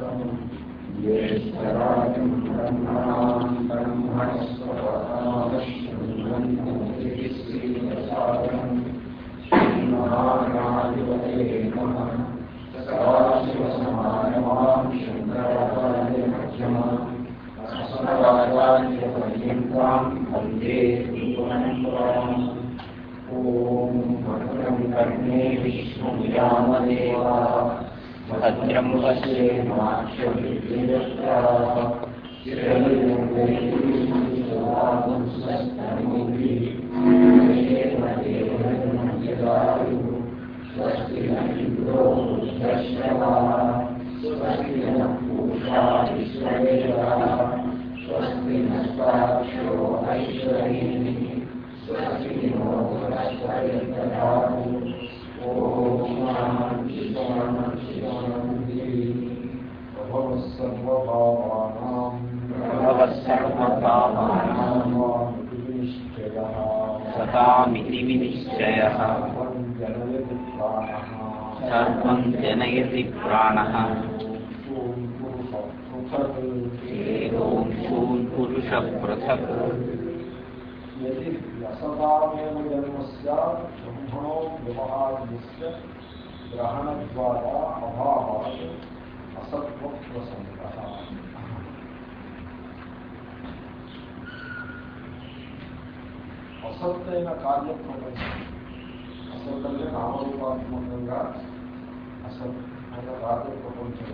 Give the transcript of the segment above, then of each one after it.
ब्रह्मा सराजं मिति सर्वं जनयति प्राणः। ॐ पुरुषपृथक् ग्रहणद्वारा अभावात् असत्त्वप्रसङ्गः అసత్తైన కార్యప్రపంచం అసత్ అంటే నామరూపాత్మకంగా అసత్ అనే కార్యప్రపంచం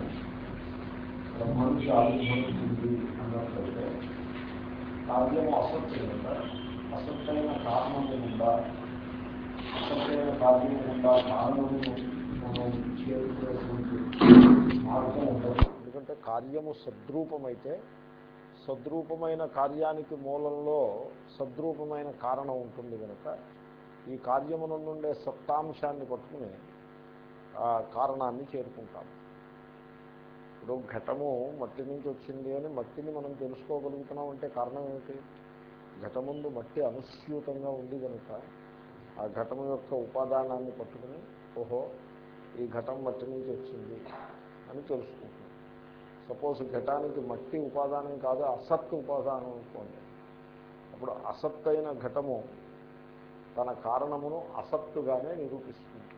బ్రహ్మ ఆవిర్భవించింది అన్నట్లయితే కార్యము అసత్తు అసత్తైన కారణము గుండా అసత్తైన కార్యము గుండా కారణము మనం చేరుకునేటువంటి మార్గం ఉండదు ఎందుకంటే కార్యము సద్రూపమైతే సద్రూపమైన కార్యానికి మూలంలో సద్రూపమైన కారణం ఉంటుంది కనుక ఈ కార్యమున నుండే సత్తాంశాన్ని పట్టుకుని ఆ కారణాన్ని చేరుకుంటాం ఇప్పుడు ఘటము మట్టి నుంచి వచ్చింది అని మట్టిని మనం తెలుసుకోగలుగుతున్నాం అంటే కారణం ఏమిటి? ఘటముందు మట్టి అనుస్యూతంగా ఉంది కనుక ఆ ఘటము యొక్క ఉపాదానాన్ని పట్టుకుని ఓహో ఈ ఘటం మట్టి నుంచి వచ్చింది అని తెలుసుకుంటాం. సపోజ్ ఘటానికి మట్టి ఉపాదానం కాదు అసత్ ఉపాదానం అనుకోండి. అప్పుడు అసత్తైన ఘటము తన కారణమును అసత్తుగానే నిరూపిస్తుంది.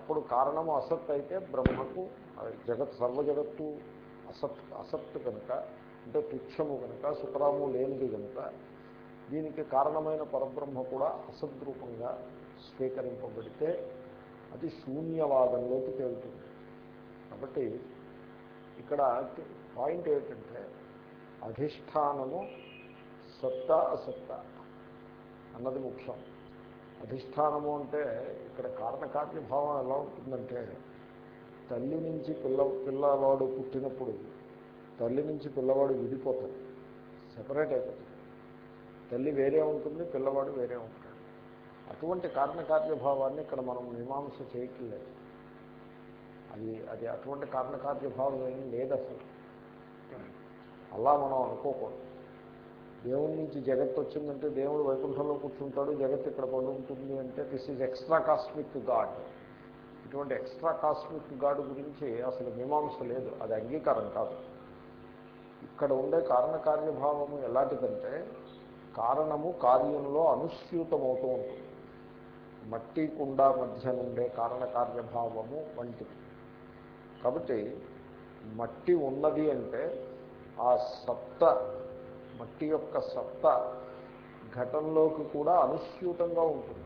అప్పుడు కారణము అసత్ అయితే బ్రహ్మకు జగత్ సర్వ జగత్తు అసత్ అసత్తు కనుక అంటే తుచ్చము కనుక సుఖరాము లేనిది కనుక దీనికి కారణమైన పరబ్రహ్మ కూడా అసద్రూపంగా స్వీకరింపబడితే అది శూన్యవాదంలోకి తేలుతుంది. కాబట్టి ఇక్కడ పాయింట్ ఏంటంటే అధిష్టానము సత్తా అసత్త అన్నది ముఖ్యం. అధిష్టానము అంటే ఇక్కడ కారణకార్యభావం ఎలా ఉంటుందంటే తల్లి నుంచి పిల్ల పిల్లవాడు పుట్టినప్పుడు తల్లి నుంచి పిల్లవాడు విడిపోతాడు సెపరేట్ అయిపోతుంది తల్లి వేరే ఉంటుంది పిల్లవాడు వేరే ఉంటాడు. అటువంటి కారణకార్యభావాన్ని ఇక్కడ మనం మీమాంస చేయట్లేదు. అది అది అటువంటి కారణకార్యభావం ఏం లేదు అసలు అలా మనం అనుకోకూడదు. దేవుడి నుంచి జగత్ వచ్చిందంటే దేవుడు వైకుంఠంలో కూర్చుంటాడు జగత్ ఇక్కడ పడి అంటే this is extra cosmic God ఇటువంటి ఎక్స్ట్రా కాస్మిక్ గాడ్ గురించి అసలు మీమాంస లేదు అది అంగీకారం కాదు. ఇక్కడ ఉండే కారణకార్యభావము ఎలాంటిదంటే కారణము కార్యంలో అనుస్యూతమవుతూ ఉంటుంది. మట్టి కుండ మధ్య నుండే కారణకార్యభావము వంటిది. కాబట్టి మట్టి ఉన్నది అంటే ఆ సత్త మట్టి యొక్క సత్త ఘటంలోకి కూడా అనుస్యూతంగా ఉంటుంది.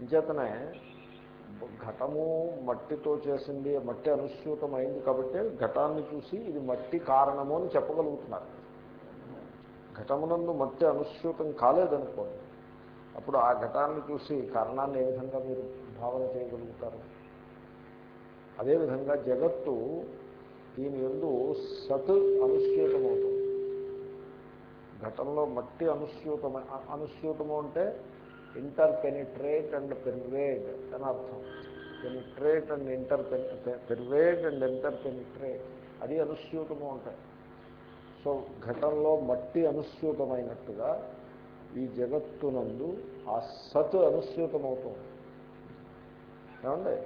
అంచేతనే ఘటము మట్టితో చేసింది మట్టి అనుస్యూతమైంది కాబట్టి ఘటాన్ని చూసి ఇది మట్టి కారణము అని చెప్పగలుగుతున్నారు. ఘటమునందు మట్టి అనుస్యూతం కాలేదనుకోండి అప్పుడు ఆ ఘటాన్ని చూసి కారణాన్ని ఏ విధంగా మీరు భావన చేయగలుగుతారు? అదేవిధంగా జగత్తు దీని ఎందు సత్ అనుస్యూతమవుతుంది. ఘటనలో మట్టి అనుస్యూతమ అనుస్యూతము అంటే ఇంటర్ పెనిట్రేట్ అండ్ పెర్వేడ్ అని అర్థం. Penetrate and inter pervade and inter penetrate అది అనుస్యూతము ఉంటాయి సో ఘటంలో మట్టి అనుస్యూతమైనట్టుగా ఈ జగత్తునందు ఆ సత్ అనుస్యూతమవుతుంది. ఏమండి?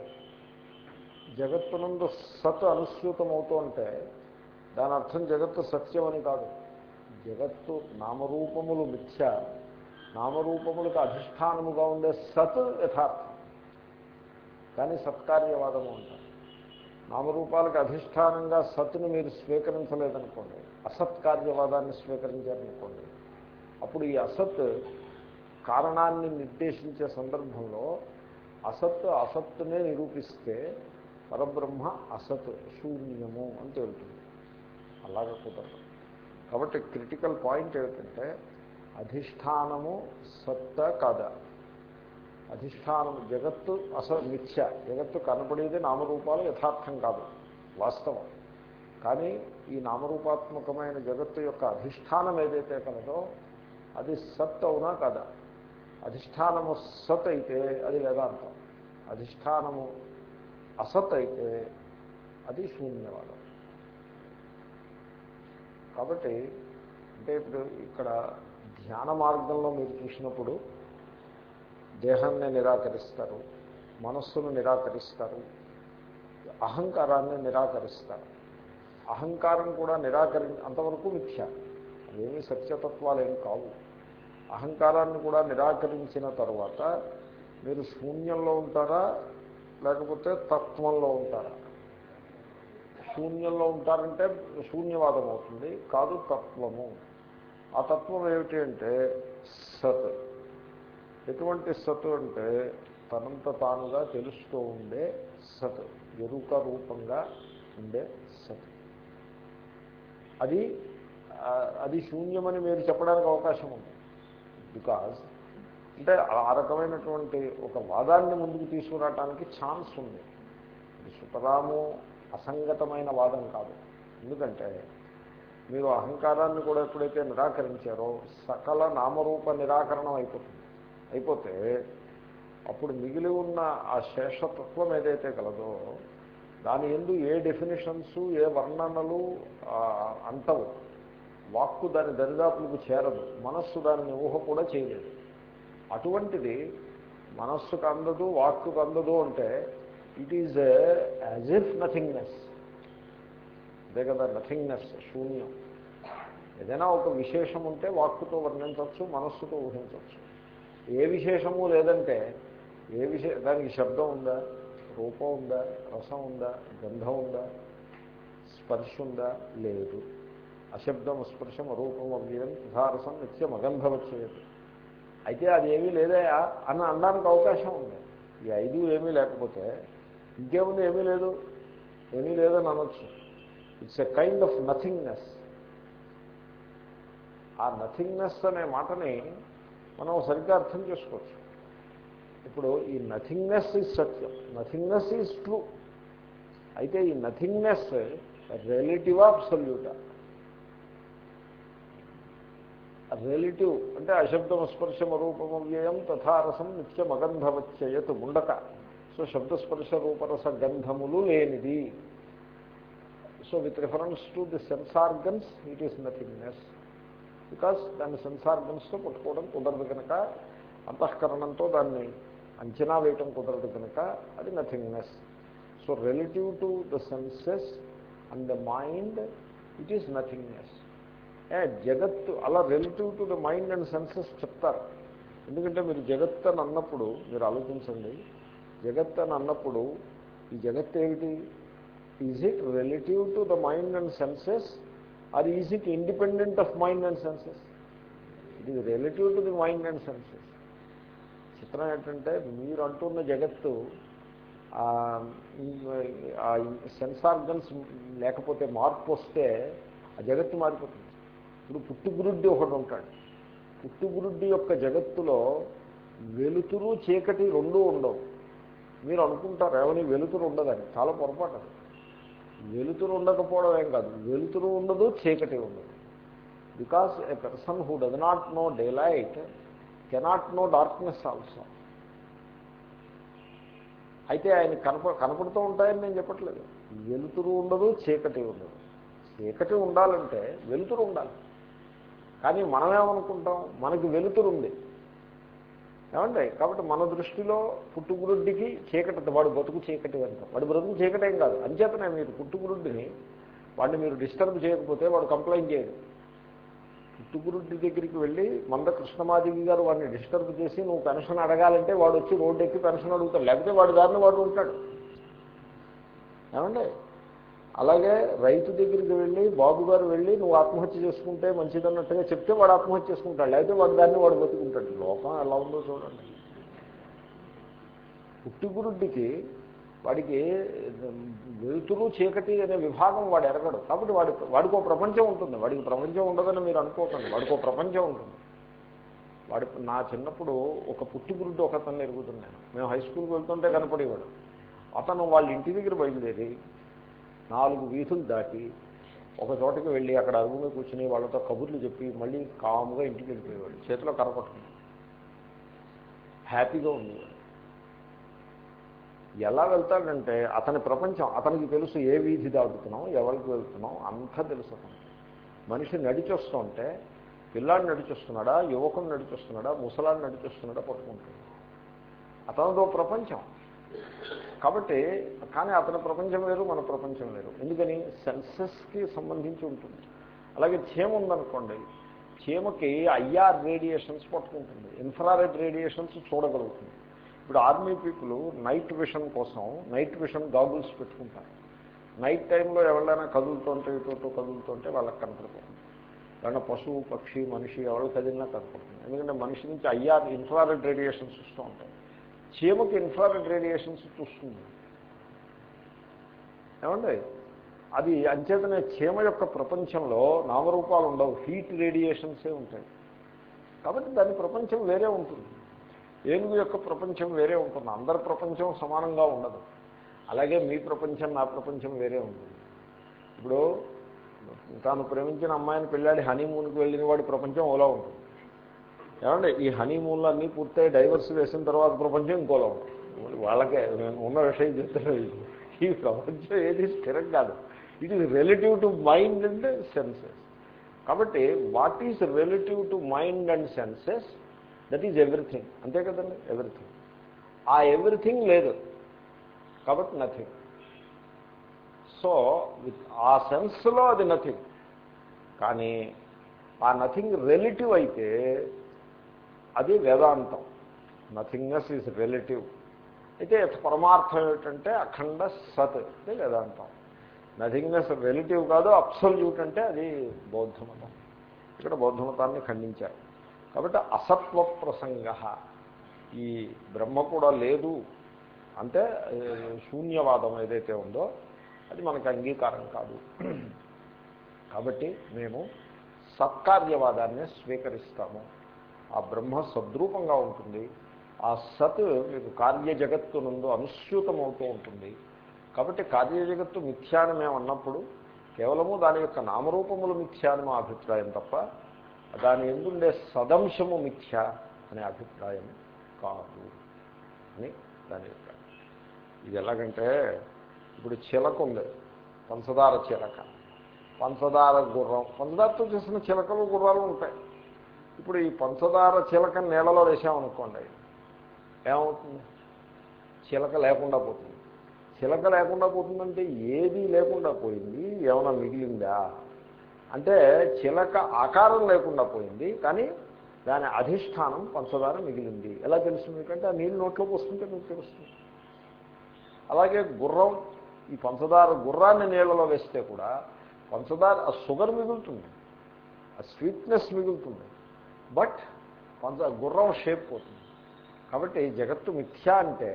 జగత్తునందు సత్ అనుస్యూతమవుతూ ఉంటే దాని అర్థం జగత్తు సత్యం అని కాదు. జగత్తు నామరూపములు మిథ్య. నామరూపములకు అధిష్టానముగా ఉండే సత్ యథార్థం. కానీ సత్కార్యవాదము అంటారు. నామరూపాలకు అధిష్టానంగా సత్తును మీరు స్వీకరించలేదనుకోండి అసత్కార్యవాదాన్ని స్వీకరించారనుకోండి అప్పుడు ఈ అసత్ కారణాన్ని నిర్దేశించే సందర్భంలో అసత్ అసత్తునే నిరూపిస్తే పరబ్రహ్మ అసత్ శూన్యము అని తేలుతుంది. అలాగ కుదరదు. కాబట్టి క్రిటికల్ పాయింట్ ఏమిటంటే అధిష్టానము సత్త కథ. అధిష్టానము జగత్తు అస మిథ్య. జగత్తు కనపడేది నామరూపాలు యథార్థం కాదు వాస్తవం. కానీ ఈ నామరూపాత్మకమైన జగత్తు యొక్క అధిష్టానం ఏదైతే కలదో అది సత్ అవునా కదా? అధిష్టానము సత్ అయితే అది వేదాంతం. అధిష్టానము అసత్ అయితే అది శూన్యవాదం. కాబట్టి అంటే ఇప్పుడు ఇక్కడ ధ్యాన మార్గంలో మీరు చూసినప్పుడు దేహాన్ని నిరాకరిస్తారు మనస్సును నిరాకరిస్తారు అహంకారాన్ని నిరాకరిస్తారు. అహంకారం కూడా నిరాకరి అంతవరకు మిథ్య. అవేమీ ఏమి కావు. అహంకారాన్ని కూడా నిరాకరించిన తర్వాత మీరు శూన్యంలో ఉంటారా? లేకపోతే తత్వంలో ఉంటారా? శూన్యంలో ఉంటారంటే శూన్యవాదం అవుతుంది కాదు తత్వము. ఆ తత్వం ఏమిటి అంటే సత్. ఎటువంటి సత్ అంటే తనంత తానుగా తెలుస్తూ ఉండే సత్ ఎరుక రూపంగా ఉండే సత్. అది అది శూన్యమని మీరు చెప్పడానికి అవకాశం ఉంది. బికాజ్ అంటే ఆ రకమైనటువంటి ఒక వాదాన్ని ముందుకు తీసుకురావటానికి ఛాన్స్ ఉంది. సుతరాము అసంగతమైన వాదం కాదు. ఎందుకంటే మీరు అహంకారాన్ని కూడా ఎప్పుడైతే నిరాకరించారో సకల నామరూప నిరాకరణం అయిపోతుంది. అయిపోతే అప్పుడు మిగిలి ఉన్న ఆ శేషతత్వం ఏదైతే కలదో దాని ఎందు ఏ డెఫినేషన్స్ ఏ వర్ణనలు అంటవు. వాక్కు దాని దరిదాపులకు చేరదు. మనస్సు దానిని ఊహ కూడా చేయలేదు. అటువంటిది మనస్సుకు అందదు వాక్కుకు అందదు అంటే it is as if nothingness అదే కదా నథింగ్నెస్ శూన్యం. ఏదైనా ఒక విశేషం ఉంటే వాక్కుతో వర్ణించవచ్చు మనస్సుతో ఊహించవచ్చు. ఏ విశేషము లేదంటే ఏ విశే దానికి శబ్దం ఉందా రూపం ఉందా రసం ఉందా గంధం ఉందా స్పర్శ ఉందా లేదు. అశబ్దం స్పర్శం రూపం అవ్యయం తథారసం నిత్యం అగంధవచ్చేది అయితే అది ఏమీ లేదా అని అనడానికి అవకాశం ఉంది. ఈ ఐదు ఏమీ లేకపోతే ఇంకేముంది ఏమీ లేదు. ఏమీ లేదని అనొచ్చు. It's a kind of nothingness ఆ నథింగ్నెస్ అనే మాటని మనం సరిగ్గా అర్థం చేసుకోవచ్చు. ఇప్పుడు ఈ nothingness is satyam. Nothingness is true అయితే ఈ నథింగ్నెస్ రిలేటివ్ అబ్సల్యూటా రిలేటివ్ అంటే అశబ్దం స్పర్శం రూపం వ్యయం తథారసం నిత్యం అగంధవచ్చయత్ ఉండక సో శబ్దస్పర్శ రూపరస గంధములు లేనిది. So with reference to the sense organs it is nothingness because దాన్ని సెన్స్ ఆర్గన్స్తో పట్టుకోవడం కుదరదు కనుక అంతఃకరణంతో దాన్ని అంచనా వేయటం కుదరదు కనుక అది nothingness so relative to the senses and the mind it is nothingness జగత్తు అలా relative to the mind and senses చెప్తారు. ఎందుకంటే మీరు జగత్ అని అన్నప్పుడు మీరు ఆలోచించండి జగత్ అని అన్నప్పుడు ఈ జగత్ ఏమిటి? Is it relative to the mind and senses or is it independent of mind and senses it is relative to the mind and senses చిత్రం ఏంటంటే మీరు అంటున్న జగత్తు ఆ సెన్స్ ఆర్గన్స్ లేకపోతే మార్పు వస్తే ఆ జగత్తు మారిపోతుంది. ఇప్పుడు పుట్టుగురుడ్డి ఒకడు ఉంటాడు. పుట్టుగురుడ్డి యొక్క జగత్తులో వెలుతురు చీకటి రెండూ ఉండవు. మీరు అనుకుంటారు ఏమని? వెలుతురు ఉండదని. చాలా పొరపాటు వెలుతురు ఉండకపోవడం ఏం కాదు. వెలుతురు ఉండదు చీకటి ఉండదు. Because a person who does not know daylight cannot know darkness also అయితే ఆయన కనప కనపడుతూ ఉంటాయని నేను చెప్పట్లేదు. వెలుతురు ఉండదు చీకటి ఉండదు. చీకటి ఉండాలంటే వెలుతురు ఉండాలి. కానీ మనమేమనుకుంటాం? మనకి వెలుతురు ఉంది ఏమండి కాబట్టి మన దృష్టిలో పుట్టుగురుడ్డికి చీకటి వాడు బతుకు చీకటి అంట వాడి బ్రతుకు చీకటేం కాదు. అంచేతనే మీరు పుట్టుగురుడ్డిని వాడిని మీరు డిస్టర్బ్ చేయకపోతే వాడు కంప్లైంట్ చేయడు. పుట్టుగురుడ్డి దగ్గరికి వెళ్ళి మంద కృష్ణమాదేవి గారు వాడిని డిస్టర్బ్ చేసి నువ్వు పెన్షన్ అడగాలంటే వాడు వచ్చి రోడ్డు ఎక్కి పెన్షన్ అడుగుతాడు. లేకపోతే వాడి దారిని వాడు ఉంటాడు. ఏమండి అలాగే రైతు దగ్గరికి వెళ్ళి బాబు గారు వెళ్ళి నువ్వు ఆత్మహత్య చేసుకుంటే మంచిదన్నట్టుగా చెప్తే వాడు ఆత్మహత్య చేసుకుంటాడు. లేకపోతే వాడు దాన్ని వాడు బతుకుంటాడు. లోకం ఎలా ఉందో చూడండి. పుట్టిగురుడికి వాడికి వెలుతురు చీకటి అనే విభాగం వాడు ఎరగడు. కాబట్టి వాడి వాడికో ప్రపంచం ఉంటుంది. వాడికి ప్రపంచం ఉండదని మీరు అనుకోకండి. వాడికో ప్రపంచం ఉంటుంది. వాడి నా చిన్నప్పుడు ఒక పుట్టిగురుడు ఒక అతను ఎరుగుతున్నాను మేము హై స్కూల్కి వెళ్తుంటే కనపడేవాడు. అతను వాళ్ళ ఇంటి దగ్గర బయలుదేరి నాలుగు వీధులు దాటి ఒక చోటకి వెళ్ళి అక్కడ అరుగులో కూర్చుని వాళ్ళతో కబుర్లు చెప్పి మళ్ళీ కామ్గా ఇంటికి వెళ్ళిపోయేవాడు. చేతిలో కరపట్టుకుని హ్యాపీగా ఉండేవాడు. ఎలా వెళ్తాడంటే అతని ప్రపంచం అతనికి తెలుసు ఏ వీధి దాటుతున్నాం ఎవరికి వెళ్తున్నాం అంతా తెలుసు అతనికి. మనిషి నడిచొస్తుంటే పిల్లాడు నడిచొస్తున్నాడా యువకుడు నడిచొస్తున్నాడా ముసలాడు నడిచొస్తున్నాడా పట్టుకుంటాడు. అతనిదో ప్రపంచం. కాబట్టి కానీ అతని ప్రపంచం వేరు మన ప్రపంచం వేరు. ఎందుకని? సెన్సెస్కి సంబంధించి ఉంటుంది. అలాగే చీమ ఉందనుకోండి. చీమకి ఐఆర్ రేడియేషన్స్ పట్టుకుంటుంది. ఇన్ఫ్రారెడ్ రేడియేషన్స్ చూడగలుగుతుంది. ఇప్పుడు ఆర్మీ పీపుల్ నైట్ విషన్ కోసం నైట్ విషన్ గాగుల్స్ పెట్టుకుంటారు. నైట్ టైంలో ఎవరైనా కదులుతుంటే ఇటు కదులుతుంటే వాళ్ళకి కనపడుతుంది. ఏమన్నా పశువు పక్షి మనిషి ఎవరు కదిలినా కనపడుతుంది. ఎందుకంటే మనిషి నుంచి ఐఆర్ ఇన్ఫ్రారెడ్ రేడియేషన్స్ వస్తూ ఉంటాయి. చీమకి ఇన్ఫ్రారెడ్ రేడియేషన్స్ చూస్తుంది. ఏమండి? అది అంచేతనే చీమ యొక్క ప్రపంచంలో నామరూపాలు ఉండవు హీట్ రేడియేషన్సే ఉంటాయి. కాబట్టి దాని ప్రపంచం వేరే ఉంటుంది. ఏనుగు యొక్క ప్రపంచం వేరే ఉంటుంది. అందరి ప్రపంచం సమానంగా ఉండదు. అలాగే మీ ప్రపంచం నా ప్రపంచం వేరే ఉంటుంది. ఇప్పుడు తాను ప్రేమించిన అమ్మాయిని పెళ్ళాడి హనీమూన్కి వెళ్ళిన వాడి ప్రపంచం ఓలా ఉంటుంది. ఏమంటే ఈ హనీమూన్లు అన్నీ పూర్తయి డైవర్స్ వేసిన తర్వాత ప్రపంచం ఇంకోలో ఉంటుంది వాళ్ళకే నేను ఉన్న విషయం చెప్తున్నాను ఈ ప్రపంచం ఏది స్థిరం కాదు. It is relative to mind and senses కాబట్టి what is relative to mind and senses that is everything అంతే కదండి ఎవ్రీథింగ్ ఆ ఎవ్రీథింగ్ లేదు. కాబట్టి నథింగ్ సో విత్ ఆ సెన్స్లో అది నథింగ్ కానీ ఆ నథింగ్ రిలేటివ్ అయితే అది వేదాంతం. నథింగ్నెస్ ఈజ్ రిలేటివ్ అయితే పరమార్థం ఏమిటంటే అఖండ సత్. అంటే వేదాంతం. నథింగ్నెస్ రిలేటివ్ కాదు అబ్సల్యూట్ అంటే అది బౌద్ధమతం. ఇక్కడ బౌద్ధమతాన్ని ఖండించారు. కాబట్టి అసత్వ ప్రసంగ. ఈ బ్రహ్మ కూడా లేదు అంటే శూన్యవాదం ఏదైతే ఉందో అది మనకు అంగీకారం కాదు. కాబట్టి మేము సత్కార్యవాదాన్ని స్వీకరిస్తాము. ఆ బ్రహ్మ సద్రూపంగా ఉంటుంది. ఆ సత్ మీకు కార్య జగత్తు నుండి అనుస్యూతమవుతూ ఉంటుంది. కాబట్టి కార్య జగత్తు మిథ్యా అని మేము అన్నప్పుడు కేవలము దాని యొక్క నామరూపములు మిథ్యా అని మా అభిప్రాయం తప్ప దాని ఎందుండే సదంశము మిథ్య అనే అభిప్రాయం కాదు అని దాని యొక్క ఇది ఎలాగంటే ఇప్పుడు చిలక ఉంది పంచదార చిలక. పంచదార గుర్రం పంచదారతో చేసిన చిలకలు గుర్రాలు ఉంటాయి. ఇప్పుడు ఈ పంచదార చిలక నీళ్ళలో వేసామనుకోండి ఏమవుతుంది? చిలక లేకుండా పోతుంది. చిలక లేకుండా పోతుందంటే ఏది లేకుండా పోయింది ఏమైనా మిగిలిందా? అంటే చిలక ఆకారం లేకుండా పోయింది కానీ దాని అధిష్టానం పంచదార మిగిలింది. ఎలా తెలుస్తుంది మీకంటే? ఆ నీళ్ళు నోట్లోకి వస్తుంటే మీకు తెలుస్తుంది. అలాగే గుర్రం ఈ పంచదార గుర్రాన్ని నీళ్ళలో వేస్తే కూడా పంచదార ఆ షుగర్ మిగులుతుంది ఆ స్వీట్నెస్ మిగులుతుంది. బట్ పంచ గుర్రం షేప్ పోతుంది. కాబట్టి జగత్తు మిథ్య అంటే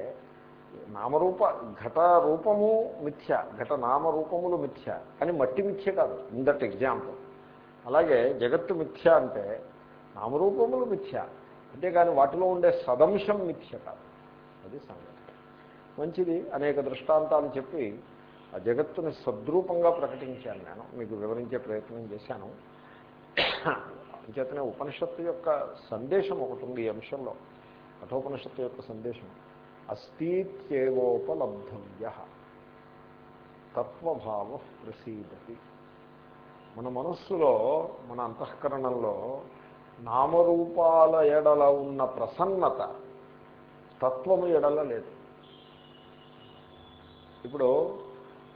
నామరూప ఘట రూపము మిథ్య ఘట నామరూపములు మిథ్య కానీ మట్టి మిథ్య కాదు ఇన్ దట్ ఎగ్జాంపుల్. అలాగే జగత్తు మిథ్య అంటే నామరూపములు మిథ్య అంతేగాని వాటిలో ఉండే సదంశం మిథ్య కాదు. అది సంగతి. మంచిది అనేక దృష్టాంతాలు చెప్పి ఆ జగత్తుని సద్రూపంగా ప్రకటించాను నేను మీకు వివరించే ప్రయత్నం చేశాను. అంచేతనే ఉపనిషత్తు యొక్క సందేశం ఒకటి ఉంది ఈ అంశంలో. కఠోపనిషత్తు యొక్క సందేశం. అస్థిత్యేవోపలబ్ధవ్య. తత్వభావ ప్రసీదతి. మన మనస్సులో మన అంతఃకరణంలో నామరూపాల ఎడల ఉన్న ప్రసన్నత తత్వము ఎడల లేదు. ఇప్పుడు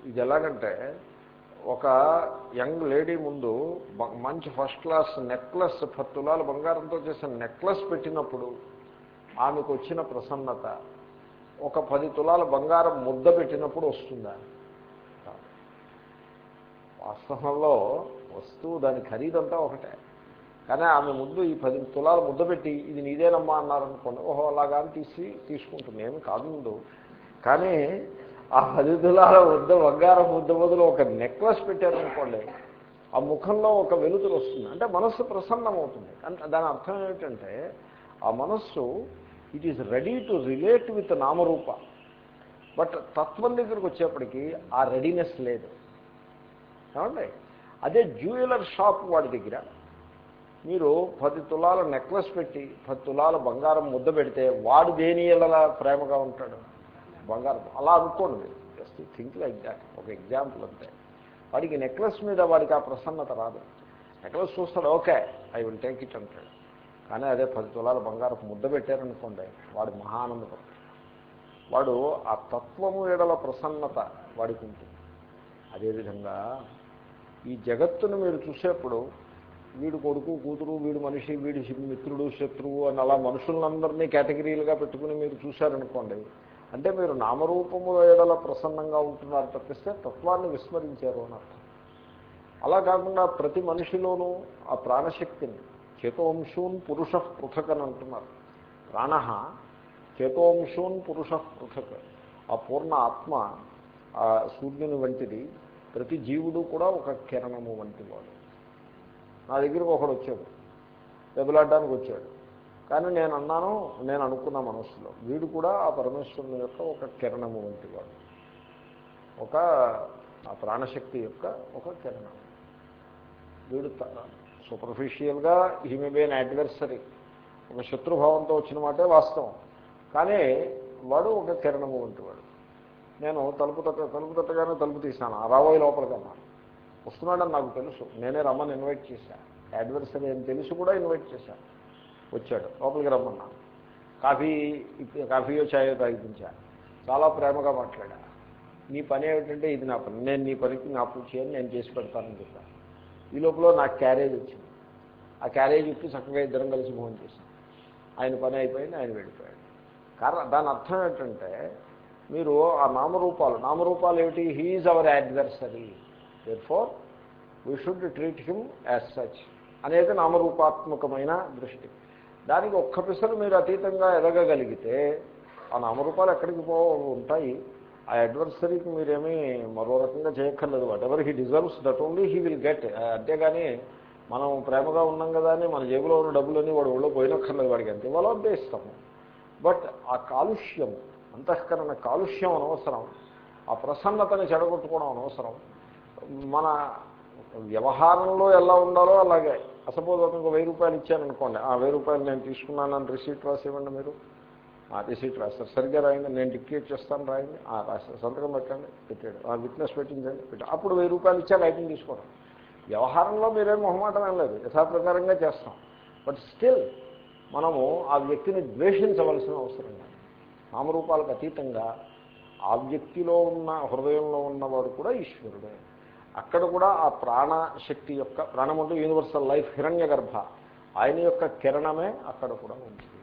ఇది ఎలాగంటే ఒక యంగ్ లేడీ ముందు మంచి ఫస్ట్ క్లాస్ నెక్లెస్ పది తులాల బంగారంతో చేసిన నెక్లెస్ పెట్టినప్పుడు ఆమెకు వచ్చిన ప్రసన్నత ఒక పది తులాల బంగారం ముద్ద పెట్టినప్పుడు వస్తుందా? వాస్తవంలో వస్తువు దాని ఖరీదంతా ఒకటే. కానీ ఆమె ముందు ఈ పది తులాల ముద్ద పెట్టి ఇది నీదేనమ్మా అన్నారనుకోండి ఓహో అలాగా అని తీసి తీసుకుంటుంది. ఏమి కాదు ముందు. కానీ ఆ పది తులాల వద్ద బంగారం ముద్ద మొదలు ఒక నెక్లెస్ పెట్టారనుకోండి ఆ ముఖంలో ఒక వెలుతురు వస్తుంది. అంటే మనస్సు ప్రసన్నమవుతుంది. అంటే దాని అర్థం ఏమిటంటే ఆ మనస్సు it is ready to relate with namarupa. But తత్వం దగ్గరికి వచ్చేప్పటికీ ఆ రెడీనెస్ లేదు. ఏమండి? అదే జ్యువెలర్ షాప్ వాడి దగ్గర మీరు పది తులాల నెక్లెస్ పెట్టి పది తులాల బంగారం ముద్ద పెడితే వాడు దేని ఎలా ప్రేమగా ఉంటాడు? బంగారం. అలా అనుకోండి జస్ట్ థింక్ లైక్ దాట్. ఒక ఎగ్జాంపుల్ అంతే. వాడికి నెక్లెస్ మీద వాడికి ఆ ప్రసన్నత రాదు. నెక్లెస్ చూస్తాడు okay I will take it అంటాడు. కానీ అదే పది తులాల బంగారపు ముద్ద పెట్టారనుకోండి వాడు మహా వాడు ఆ తత్వము ఎడల ప్రసన్నత వాడికి ఉంటుంది. అదేవిధంగా ఈ జగత్తును మీరు చూసేప్పుడు వీడు కొడుకు కూతురు వీడు మనిషి వీడి మిత్రుడు శత్రువు అని అలా మనుషులందరినీ కేటగిరీలుగా పెట్టుకుని మీరు చూశారనుకోండి అంటే మీరు నామరూపముల ఎడల ప్రసన్నంగా ఉంటున్నారు తప్పిస్తే తత్వాన్ని విస్మరించారు అని అర్థం. అలా కాకుండా ప్రతి మనిషిలోనూ ఆ ప్రాణశక్తిని చేతోంశూన్ పురుష పృథక్ అని అంటున్నారు. ప్రాణ చేతోంశూన్ పురుష పృథక్. ఆ పూర్ణ ఆత్మ ఆ సూర్యుని వంటిది ప్రతి జీవుడు కూడా ఒక కిరణము వంటి వాడు. నా దగ్గరకు ఒకడు వచ్చాడు. దెబ్బలాడడానికి వచ్చాడు. కానీ నేను అన్నాను నేను అనుకున్న మనస్సులో వీడు కూడా ఆ పరమేశ్వరుని యొక్క ఒక కిరణము వంటి వాడు. ఒక ఆ ప్రాణశక్తి యొక్క ఒక కిరణం. వీడు సూపర్ఫిషియల్గా హీమే బేన్ అడ్వర్సరీ ఒక శత్రుభావంతో వచ్చిన మాటే వాస్తవం. కానీ వాడు ఒక కిరణము వంటి వాడు. నేను తలుపు తట్ట తలుపు తట్టగానే తలుపు తీశాను. ఆ రాబోయే లోపలికన్నా వస్తున్నాడని నాకు తెలుసు. నేనే రమ్మని ఇన్వైట్ చేశాను అడ్వర్సరీ అని తెలిసి కూడా ఇన్వైట్ చేశాను వచ్చాడు. లోపలికి రమ్మన్నాను కాఫీ కాఫీయో చాయో తాగిపించాను చాలా ప్రేమగా మాట్లాడా. నీ పని ఏమిటంటే ఇది నా పని. నేను నీ పనికి నా పూర్తి చేయని నేను చేసి పెడతానని చెప్పాను ఈ లోపల నాకు క్యారేజ్ వచ్చింది. ఆ క్యారేజ్ ఇప్పి చక్కగా ఇద్దరం కలిసి భోజనం చేశాను ఆయన పని అయిపోయింది ఆయన వెళ్ళిపోయాడు. కారణం దాని అర్థం ఏంటంటే మీరు ఆ నామరూపాలు నామరూపాలు ఏమిటి? He is our adversary therefore we should treat him as such అనేది నామరూపాత్మకమైన దృష్టి. దానికి ఒక్క పిసరు మీరు అతీతంగా ఎదగగలిగితే ఆ నామరూపాలు ఎక్కడికి పో ఉంటాయి. ఆ అడ్వర్సరీకి మీరేమీ మరో రకంగా చేయక్కర్లేదు. Whatever he deserves that only he will get అంతేగాని మనం ప్రేమగా ఉన్నాం కదా అని మన జేబులో ఉన్న డబ్బులన్నీ వాడు ఒళ్ళో పోయినక్కర్లేదు. వాడికి ఎంత ఇవ్వాలో అంతే బట్ ఆ కాలుష్యం అంతఃకరణ కాలుష్యం అనవసరం. ఆ ప్రసన్నతని చెడగొట్టుకోవడం అనవసరం. మన వ్యవహారంలో ఎలా ఉండాలో అలాగే. అసపోజ్ ఒక వెయ్యి రూపాయలు ఇచ్చారనుకోండి. ఆ వెయ్యి రూపాయలు నేను తీసుకున్నానని రిసీట్ రాసి ఇవ్వండి మీరు. ఆ రిసీట్ రాస్తారు. సరిగ్గా రాయండి. నేను డిక్టేట్ చేస్తాను రాయండి. ఆ రాస్తారు సంతకం పెట్టండి పెట్టాడు ఆ విట్నెస్ పెట్టించండి పెట్టాడు అప్పుడు వెయ్యి రూపాయలు ఇచ్చే లైటింగ్ తీసుకోవడం. వ్యవహారంలో మీరేం మొహమాటం ఏం లేదు. యథాప్రకారంగా చేస్తాం. బట్ స్టిల్ మనము ఆ వ్యక్తిని ద్వేషించవలసిన అవసరం లేదు. నామరూపాలకు అతీతంగా ఆ వ్యక్తిలో ఉన్న హృదయంలో ఉన్నవాడు కూడా ఈశ్వరుడే. అక్కడ కూడా ఆ ప్రాణశక్తి యొక్క ప్రాణం అంటే యూనివర్సల్ లైఫ్ హిరణ్య గర్భ ఆయన యొక్క కిరణమే అక్కడ కూడా ఉంటుంది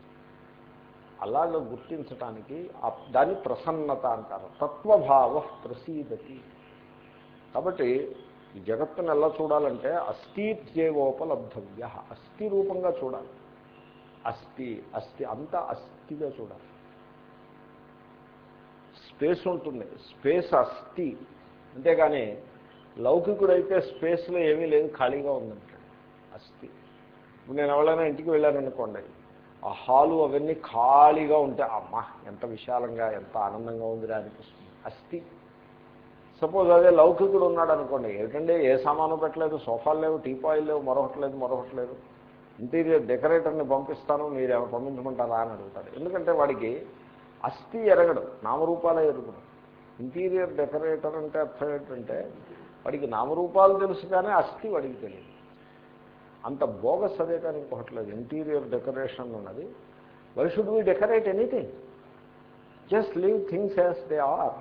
అలాగ గుర్తించటానికి దాని ప్రసన్నత అంటారు. తత్వభావ ప్రసీదతి. కాబట్టి ఈ జగత్తును ఎలా చూడాలంటే అస్థిత్యేవోపలబ్ధవ్య అస్థి రూపంగా చూడాలి. అస్థి అస్థి అంతా అస్థిగా చూడాలి. స్పేస్ ఉంటుంది. స్పేస్ అస్థి. అంతేగాని లౌకికుడైతే స్పేస్లో ఏమీ లేదు ఖాళీగా ఉందంటాడు అస్థి. ఇప్పుడు నేను ఎవరైనా ఇంటికి వెళ్ళాననుకోండి ఆ హాలు అవన్నీ ఖాళీగా ఉంటే అమ్మా ఎంత విశాలంగా ఎంత ఆనందంగా ఉందిరా అనిపిస్తుంది. అస్థి. సపోజ్ అదే లౌకికుడు ఉన్నాడు అనుకోండి ఏంటంటే ఏ సామాను పెట్టలేదు సోఫాలు లేవు టీపాయిల్ లేవు మరొకట్లేదు మరొకట్లేదు ఇంటీరియర్ డెకరేటర్ని పంపిస్తాను మీరు ఏమైనా పంపించమంటారా అని అడుగుతాడు. ఎందుకంటే వాడికి అస్థి ఎరగడు నామరూపాలే ఎరుగుడు. ఇంటీరియర్ డెకరేటర్ అంటే అర్థం ఏంటంటే వాడికి నామరూపాలు తెలుసు కానీ అస్థి వాడికి తెలియదు. అంత బోగస్ అదే కానీ ఇంకొకటి లేదు ఇంటీరియర్ డెకరేషన్ ఉన్నది. Why should we decorate anything just leave things as they are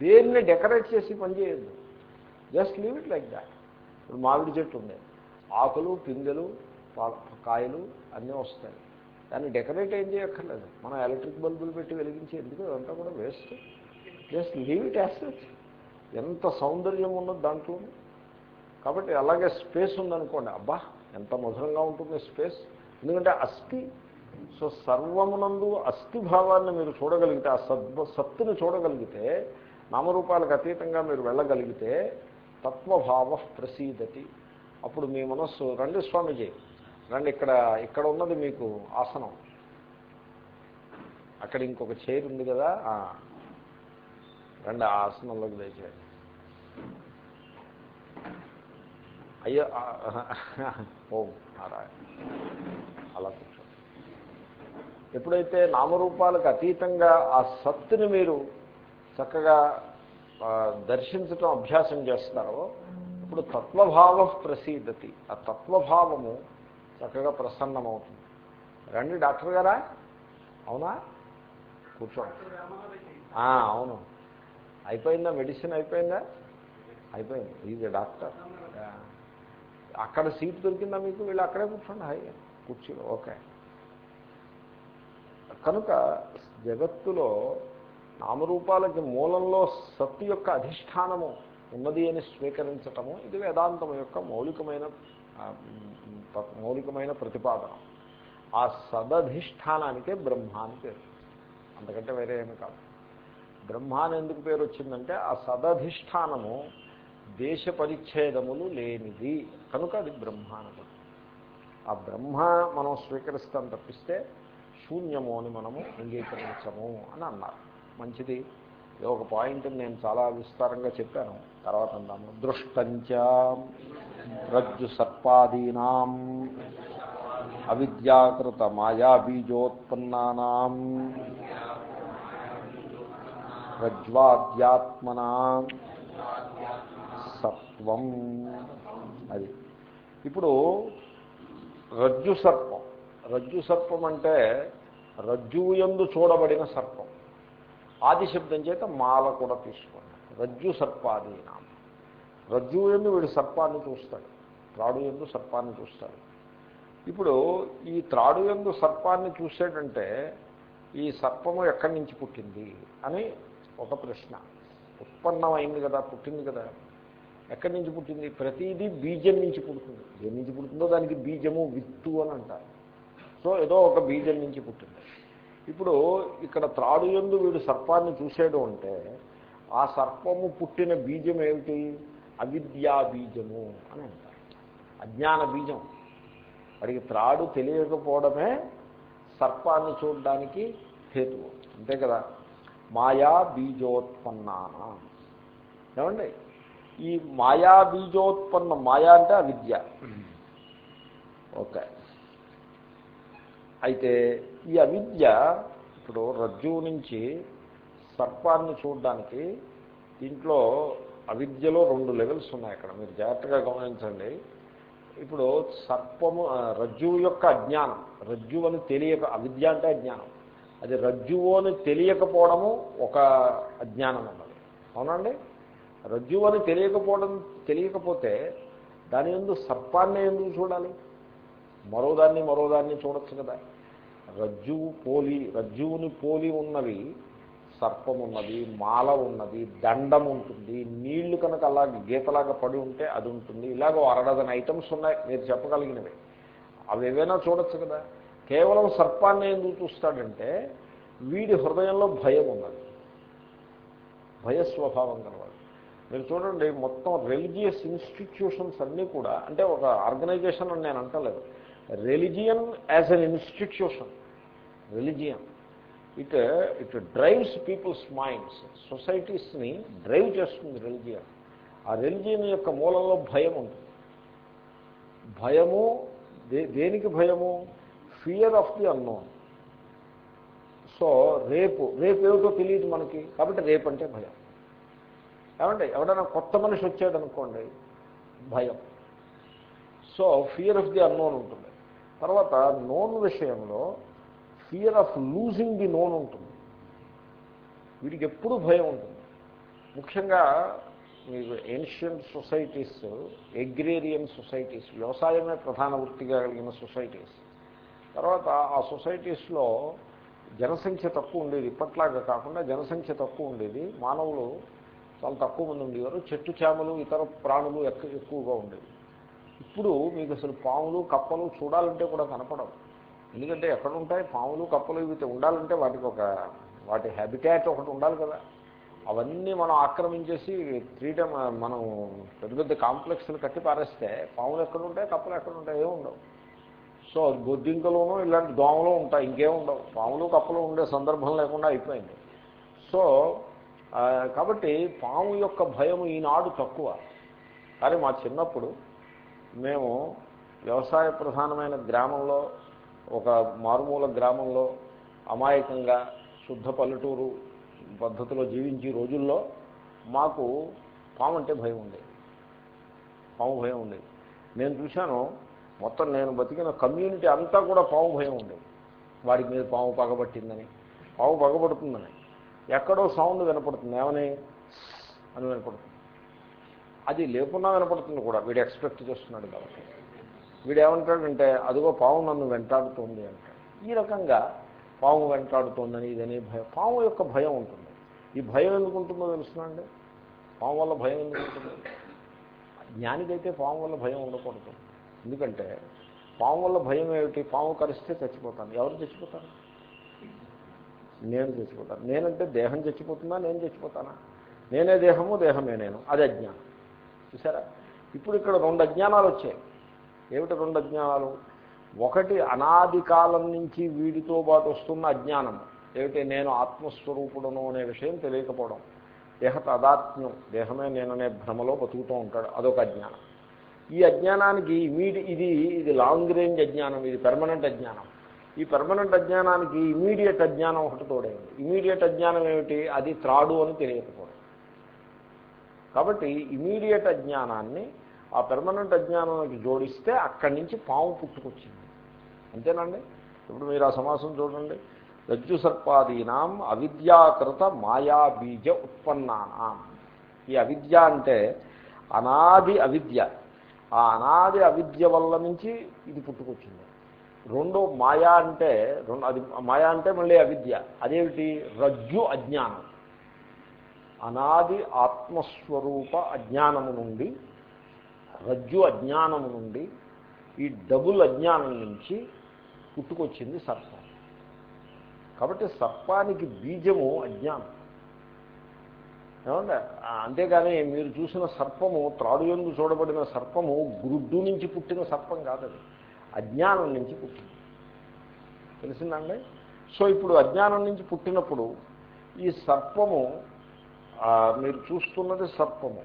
దేన్ని డెకరేట్ చేసి పనిచేయద్దు just leave it like that ఇప్పుడు మామిడి చెట్టు ఉంది. ఆకులు పిందెలు కాయలు అన్నీ వస్తాయి. దాన్ని డెకరేట్ ఏం చేయక్కర్లేదు. మనం ఎలక్ట్రిక్ బల్బులు పెట్టి వెలిగించి ఎందుకు అదంతా కూడా waste? Just leave it as ఎంత సౌందర్యం ఉన్నది దాంట్లో? కాబట్టి అలాగే స్పేస్ ఉందనుకోండి అబ్బా ఎంత మధురంగా ఉంటుంది స్పేస్. ఎందుకంటే అస్థి సో సర్వమునందు అస్థిభావాన్ని మీరు చూడగలిగితే ఆ సద్వ సత్తుని చూడగలిగితే నామరూపాలకు అతీతంగా మీరు వెళ్ళగలిగితే తత్వభావ ప్రసీదతి. అప్పుడు మీ మనస్సు రండి స్వామీజీ రండి ఇక్కడ ఇక్కడ ఉన్నది మీకు ఆసనం. అక్కడ ఇంకొక చైర్ ఉంది కదా రండి ఆ ఆసనంలోకి దయచేయండి అయ్యో ఓం నారాయణ. అలా కూర్చోండి. ఎప్పుడైతే నామరూపాలకు అతీతంగా ఆ సత్తుని మీరు చక్కగా దర్శించటం అభ్యాసం చేస్తారో ఇప్పుడు తత్వభావ ప్రసీదతి. ఆ తత్వభావము చక్కగా ప్రసన్నమవుతుంది. రండి డాక్టర్ గారా? అవునా? కూర్చోండి. అవును. అయిపోయిందా? మెడిసిన్ అయిపోయిందా? అయిపోయింది. ఈజ్ డాక్టర్ అక్కడ సీట్ దొరికిందా మీకు? వీళ్ళు అక్కడే కూర్చోండి. హాయిగా కూర్చో ఓకే కనుక జగత్తులో నామరూపాలకి మూలంలో సత్తు యొక్క అధిష్టానము ఉన్నది అని స్వీకరించటము ఇది వేదాంతం యొక్క మౌలికమైన మౌలికమైన ప్రతిపాదన. ఆ సదధిష్టానానికే బ్రహ్మానికి అంతకంటే వేరే ఏమి కాదు. బ్రహ్మ అని ఎందుకు పేరు వచ్చిందంటే ఆ సదధిష్టానము దేశ పరిచ్ఛేదములు లేనిది. కనుక అది బ్రహ్మానము. ఆ బ్రహ్మ మనం స్వీకరిస్తాం తప్పిస్తే శూన్యము అని మనము అంగీకరించము అని అన్నారు. మంచిది. ఇది ఒక పాయింట్ నేను చాలా విస్తారంగా చెప్పాను. తర్వాత అందాము. దృష్టంచ రజ్జు సర్పాదీనాం అవిద్యాకృత మాయా బీజోత్పన్నానాం రజ్వాద్యాత్మన సత్వం. అది. ఇప్పుడు రజ్జు సర్పం. రజ్జు సర్పం అంటే రజ్జువుయందు చూడబడిన సర్పం. ఆది శబ్దం చేత మాల కూడా తీసుకోండి. రజ్జు సర్పాదీనాం రజ్జు ఎందు వీడు సర్పాన్ని చూస్తాడు. త్రాడు ఎందు సర్పాన్ని చూస్తాడు. ఇప్పుడు ఈ త్రాడు ఎందు సర్పాన్ని చూసేటంటే ఈ సర్పము ఎక్కడి నుంచి పుట్టింది అని ఒక ప్రశ్న. ఉత్పన్నమైంది కదా పుట్టింది కదా. ఎక్కడి నుంచి పుట్టింది? ప్రతిదీ బీజం నుంచి పుడుతుంది. దేని నుంచి పుడుతుందో దానికి బీజము విత్తు అని అంటారు. సో ఏదో ఒక బీజం నుంచి పుట్టింది. ఇప్పుడు ఇక్కడ త్రాడు ఎందు వీడు సర్పాన్ని చూసేడు అంటే ఆ సర్పము పుట్టిన బీజం ఏమిటి? అవిద్యా బీజము అని అంటారు. అజ్ఞాన బీజం. వాడికి త్రాడు తెలియకపోవడమే సర్పాన్ని చూడడానికి హేతువు. అంతే కదా? మాయా బీజోత్పన్నాన ఏమండి? ఈ మాయా బీజోత్పన్న మాయా అంటే అవిద్య. ఓకే. అయితే ఈ అవిద్య ఇప్పుడు రజ్జువు నుంచి సర్పాన్ని చూడడానికి దీంట్లో అవిద్యలో రెండు లెవెల్స్ ఉన్నాయి అక్కడ. మీరు జాగ్రత్తగా గమనించండి. ఇప్పుడు సర్పము రజ్జువు యొక్క అజ్ఞానం. రజ్జువు అని తెలియక అవిద్య అంటే అజ్ఞానం. అది రజ్జువు అని తెలియకపోవడము ఒక అజ్ఞానం అన్నది. అవునండి? రజ్జువు అని తెలియకపోవడం తెలియకపోతే దాని ఎందు సర్పాన్ని ఎందుకు చూడాలి? మరోదాన్ని మరోదాన్ని చూడొచ్చు కదా. రజ్జువు పోలి రజ్జువుని పోలి ఉన్నవి సర్పం ఉన్నది మాల ఉన్నది దండం ఉంటుంది నీళ్ళు కనుక అలా గీతలాగా పడి ఉంటే అది ఉంటుంది. ఇలాగ అరడదని ఐటమ్స్ ఉన్నాయి మీరు చెప్పగలిగినవి. అవి ఏవైనా చూడొచ్చు కదా. కేవలం సర్పాన్ని ఎందుకు చూస్తాడంటే వీడి హృదయంలో భయం ఉన్నది. భయస్వభావం కలవాడు మీరు చూడండి మొత్తం రిలీజియస్ ఇన్స్టిట్యూషన్స్ అన్నీ కూడా అంటే ఒక ఆర్గనైజేషన్ అని నేను అంటలేదు. Religion as an institution religion it it drives people's minds సొసైటీస్ని drive చేస్తుంది రిలిజియన్ ఆ రిలిజియన్ యొక్క మూలంలో భయం ఉంటుంది. భయము దే దేనికి భయము? Fear of the unknown. So రేపు రేపు ఏమిటో తెలియదు మనకి. కాబట్టి రేపు అంటే భయం. ఏమంటే ఎవడైనా కొత్త మనిషి వచ్చాడు అనుకోండి భయం. So fear of the unknown ఉంటుంది. తర్వాత నోన్ విషయంలో fear of losing the known ఉంటుంది. వీడికి ఎప్పుడూ భయం ఉంటుంది. ముఖ్యంగా మీకు ఏన్షియంట్ సొసైటీస్ ఎగ్రేరియన్ సొసైటీస్ వ్యవసాయమే ప్రధాన వృత్తిగా కలిగిన సొసైటీస్. తర్వాత ఆ సొసైటీస్లో జనసంఖ్య తక్కువ ఉండేది ఇప్పట్లాగా కాకుండా జనసంఖ్య తక్కువ ఉండేది. మానవులు చాలా తక్కువ మంది ఉండేవారు. చెట్టు చేమలు ఇతర ప్రాణులు ఎక్కువగా ఉండేవి. ఇప్పుడు మీకు అసలు పాములు కప్పలు చూడాలంటే కూడా కనపడవు. ఎందుకంటే ఎక్కడ ఉంటాయి పాములు కప్పలు ఇవి ఉండాలంటే వాటికి ఒక వాటి హ్యాబిటాట్ ఒకటి ఉండాలి కదా. అవన్నీ మనం ఆక్రమించేసి త్రీటం మనం పెద్ద పెద్ద కాంప్లెక్స్లు కట్టి పారేస్తే పాములు ఎక్కడ ఉంటాయి కప్పలు ఎక్కడ ఉంటాయి ఉండవు. సో బొద్దింకలోనూ ఇలాంటి దోమలు ఉంటాయి ఇంకేం ఉండవు. పాములు కప్పలు ఉండే సందర్భం లేకుండా అయిపోయింది. సో కాబట్టి పాము యొక్క భయం ఈనాడు తక్కువ. కానీ మా చిన్నప్పుడు మేము వ్యవసాయ ప్రధానమైన గ్రామంలో ఒక మారుమూల గ్రామంలో అమాయకంగా శుద్ధ పల్లెటూరు పద్ధతిలో జీవించే రోజుల్లో మాకు పాము అంటే భయం ఉండేది. పాము భయం ఉండేది. నేను చూశాను మొత్తం నేను బతికిన కమ్యూనిటీ అంతా కూడా పావు భయం ఉండేది. వాడికి మీద పాము పగబట్టిందని పావు పగబడుతుందని ఎక్కడో సౌండ్ వినపడుతుంది. ఏమని? అని వినపడుతుంది. అది లేకున్నా వినపడుతుంది కూడా. వీడు ఎక్స్పెక్ట్ చేస్తున్నాడు కాబట్టి. వీడు ఏమంటాడంటే అదిగో పాము నన్ను వెంటాడుతోంది అంటాడు. ఈ రకంగా పాము వెంటాడుతోందని ఇదని భయం. పాము యొక్క భయం ఉంటుంది. ఈ భయం ఎందుకుంటుందో తెలుసునండి పాము వల్ల భయం ఎందుకు ఉంటుంది? జ్ఞానికైతే పాము వల్ల భయం ఉండకూడదు. ఎందుకంటే పాము వల్ల భయం ఏమిటి? పాము కరిస్తే చచ్చిపోతాను. ఎవరు చచ్చిపోతారు? నేను చచ్చిపోతాను. నేనంటే దేహం చచ్చిపోతుందా? నేను చచ్చిపోతానా? నేనే దేహము దేహమే నేను. అది అజ్ఞానం. చూసారా? ఇప్పుడు ఇక్కడ రెండు అజ్ఞానాలు వచ్చాయి. ఏమిటి రెండు అజ్ఞానాలు? ఒకటి అనాది కాలం నుంచి వీడితో పాటు వస్తున్న అజ్ఞానం. ఏమిటి? నేను ఆత్మస్వరూపుడను అనే విషయం తెలియకపోవడం. దేహ తదాత్మ్యం. దేహమే నేననే భ్రమలో బతుకుతూ ఉంటాడు. అదొక అజ్ఞానం. ఈ అజ్ఞానానికి ఇమీడి ఇది ఇది లాంగ్ రేంజ్ అజ్ఞానం ఇది పెర్మనెంట్ అజ్ఞానం. ఈ పెర్మనెంట్ అజ్ఞానానికి ఇమీడియట్ అజ్ఞానం ఒకటి తోడైంది. ఇమీడియట్ అజ్ఞానం ఏమిటి? అది త్రాడు అని తెలియకపోవడం. కాబట్టి ఇమీడియట్ అజ్ఞానాన్ని ఆ పెర్మనెంట్ అజ్ఞానానికి జోడిస్తే అక్కడి నుంచి పాము పుట్టుకొచ్చింది. అంతేనండి? ఇప్పుడు మీరు ఆ సమాసం చూడండి. రజ్జు సర్పాదీనాం అవిద్యాకృత మాయా బీజ ఉత్పన్నానాం. ఈ అవిద్య అంటే అనాది అవిద్య. ఆ అనాది అవిద్య వల్ల నుంచి ఇది పుట్టుకొచ్చింది. రెండో మాయా అంటే రెండు అది మాయా అంటే మళ్ళీ అవిద్య. అదేమిటి? రజ్జు అజ్ఞానం. అనాది ఆత్మస్వరూప అజ్ఞానము నుండి రజ్జు అజ్ఞానము నుండి ఈ డబుల్ అజ్ఞానం నుంచి పుట్టుకొచ్చింది సర్పం. కాబట్టి సర్పానికి బీజము అజ్ఞానం. ఏమంటే అంతేగాని మీరు చూసిన సర్పము త్రాడు ఎందు చూడబడిన సర్పము గుడ్డు నుంచి పుట్టిన సర్పం కాదది. అజ్ఞానం నుంచి పుట్టింది. తెలిసిందండి? సో ఇప్పుడు అజ్ఞానం నుంచి పుట్టినప్పుడు ఈ సర్పము మీరు చూస్తున్నది సర్పము.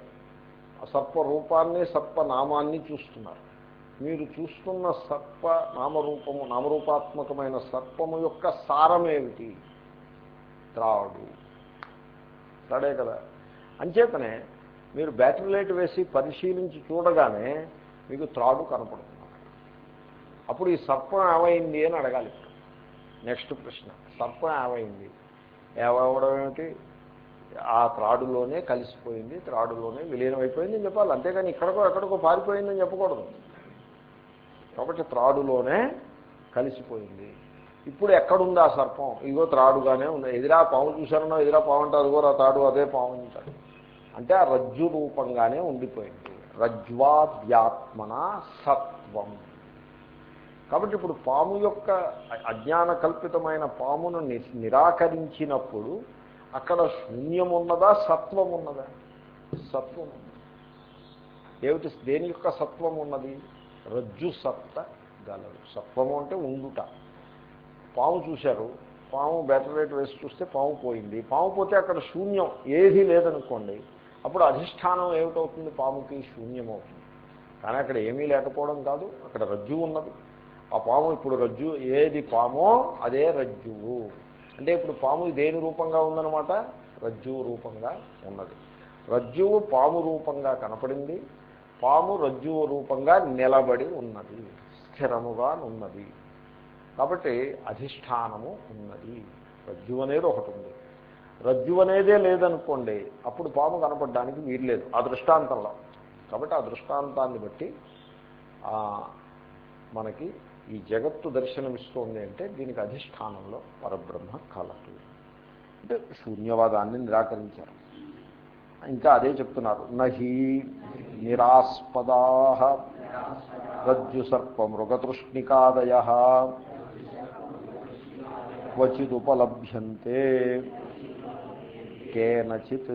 ఆ సర్ప రూపాన్ని సర్ప నామాన్ని చూస్తున్నారు. మీరు చూస్తున్న సర్ప నామరూపము నామరూపాత్మకమైన సర్పము యొక్క సారమేమిటి? త్రాడు. త్రాడే కదా? అంచేతనే మీరు బ్యాటరీ లైట్ వేసి పరిశీలించి చూడగానే మీకు త్రాడు కనపడుతుంది. అప్పుడు ఈ సర్పం ఏమైంది అని అడగాలి. నెక్స్ట్ ప్రశ్న. సర్పం ఏమైంది? ఏమవడం ఏమిటి? ఆ త్రాడులోనే కలిసిపోయింది త్రాడులోనే విలీనమైపోయింది అని చెప్పాలి. అంతేగాని ఇక్కడికో ఎక్కడికో పారిపోయిందని చెప్పకూడదు. కాబట్టి త్రాడులోనే కలిసిపోయింది. ఇప్పుడు ఎక్కడుంది ఆ సర్పం? ఇగో త్రాడుగానే ఉంది. ఎదిరా పాము చూశారనో ఎదిరా పాము అంటే అదిగో ఆ తాడు అదే పాము అంటాడు అంటే ఆ రజ్జు రూపంగానే ఉండిపోయింది. రజ్వాద్యాత్మన సత్వం. కాబట్టి ఇప్పుడు పాము యొక్క అజ్ఞాన కల్పితమైన పామును ని- నిరాకరించినప్పుడు అక్కడ శూన్యం ఉన్నదా సత్వం. ఉన్నదా సత్వం ఉంది ఏమిటి దేని యొక్క సత్వం ఉన్నది రజ్జు సత్త గలదు. సత్వము అంటే ఉండుట. పాము చూశారు. పాము బెటర్ వేసి చూస్తే పాము పోయింది. పాము పోతే అక్కడ శూన్యం. ఏది లేదనుకోండి అప్పుడు అధిష్టానం ఏమిటవుతుంది? పాముకి శూన్యం అవుతుంది కానీ అక్కడ ఏమీ లేకపోవడం కాదు అక్కడ రజ్జు ఉన్నది. ఆ పాము ఇప్పుడు రజ్జు ఏది పామో అదే రజ్జువు. అంటే ఇప్పుడు పాము దేని రూపంగా ఉందన్నమాట? రజ్జువు రూపంగా ఉన్నది. రజ్జువు పాము రూపంగా కనపడింది పాము రజ్జువు రూపంగా నిలబడి ఉన్నది స్థిరముగా ఉన్నది కాబట్టి అధిష్టానము ఉన్నది. రజ్జు అనేది ఒకటి ఉంది. రజ్జు అనేదే లేదనుకోండి అప్పుడు పాము కనపడడానికి వీలు లేదు ఆ దృష్టాంతంలో. కాబట్టి ఆ దృష్టాంతాన్ని బట్టి మనకి ఈ జగత్తు దర్శనమిస్తోంది అంటే దీనికి అధిష్టానంలో పరబ్రహ్మ కలదు. అంటే శూన్యవాదాన్ని నిరాకరించారు. ఇంకా అదే చెప్తున్నారు నహి నిరాస్పదా రజ్జు సర్ప మృగతృష్ణికాదయ క్వచిదుపలభ్యంతే కేనచిత్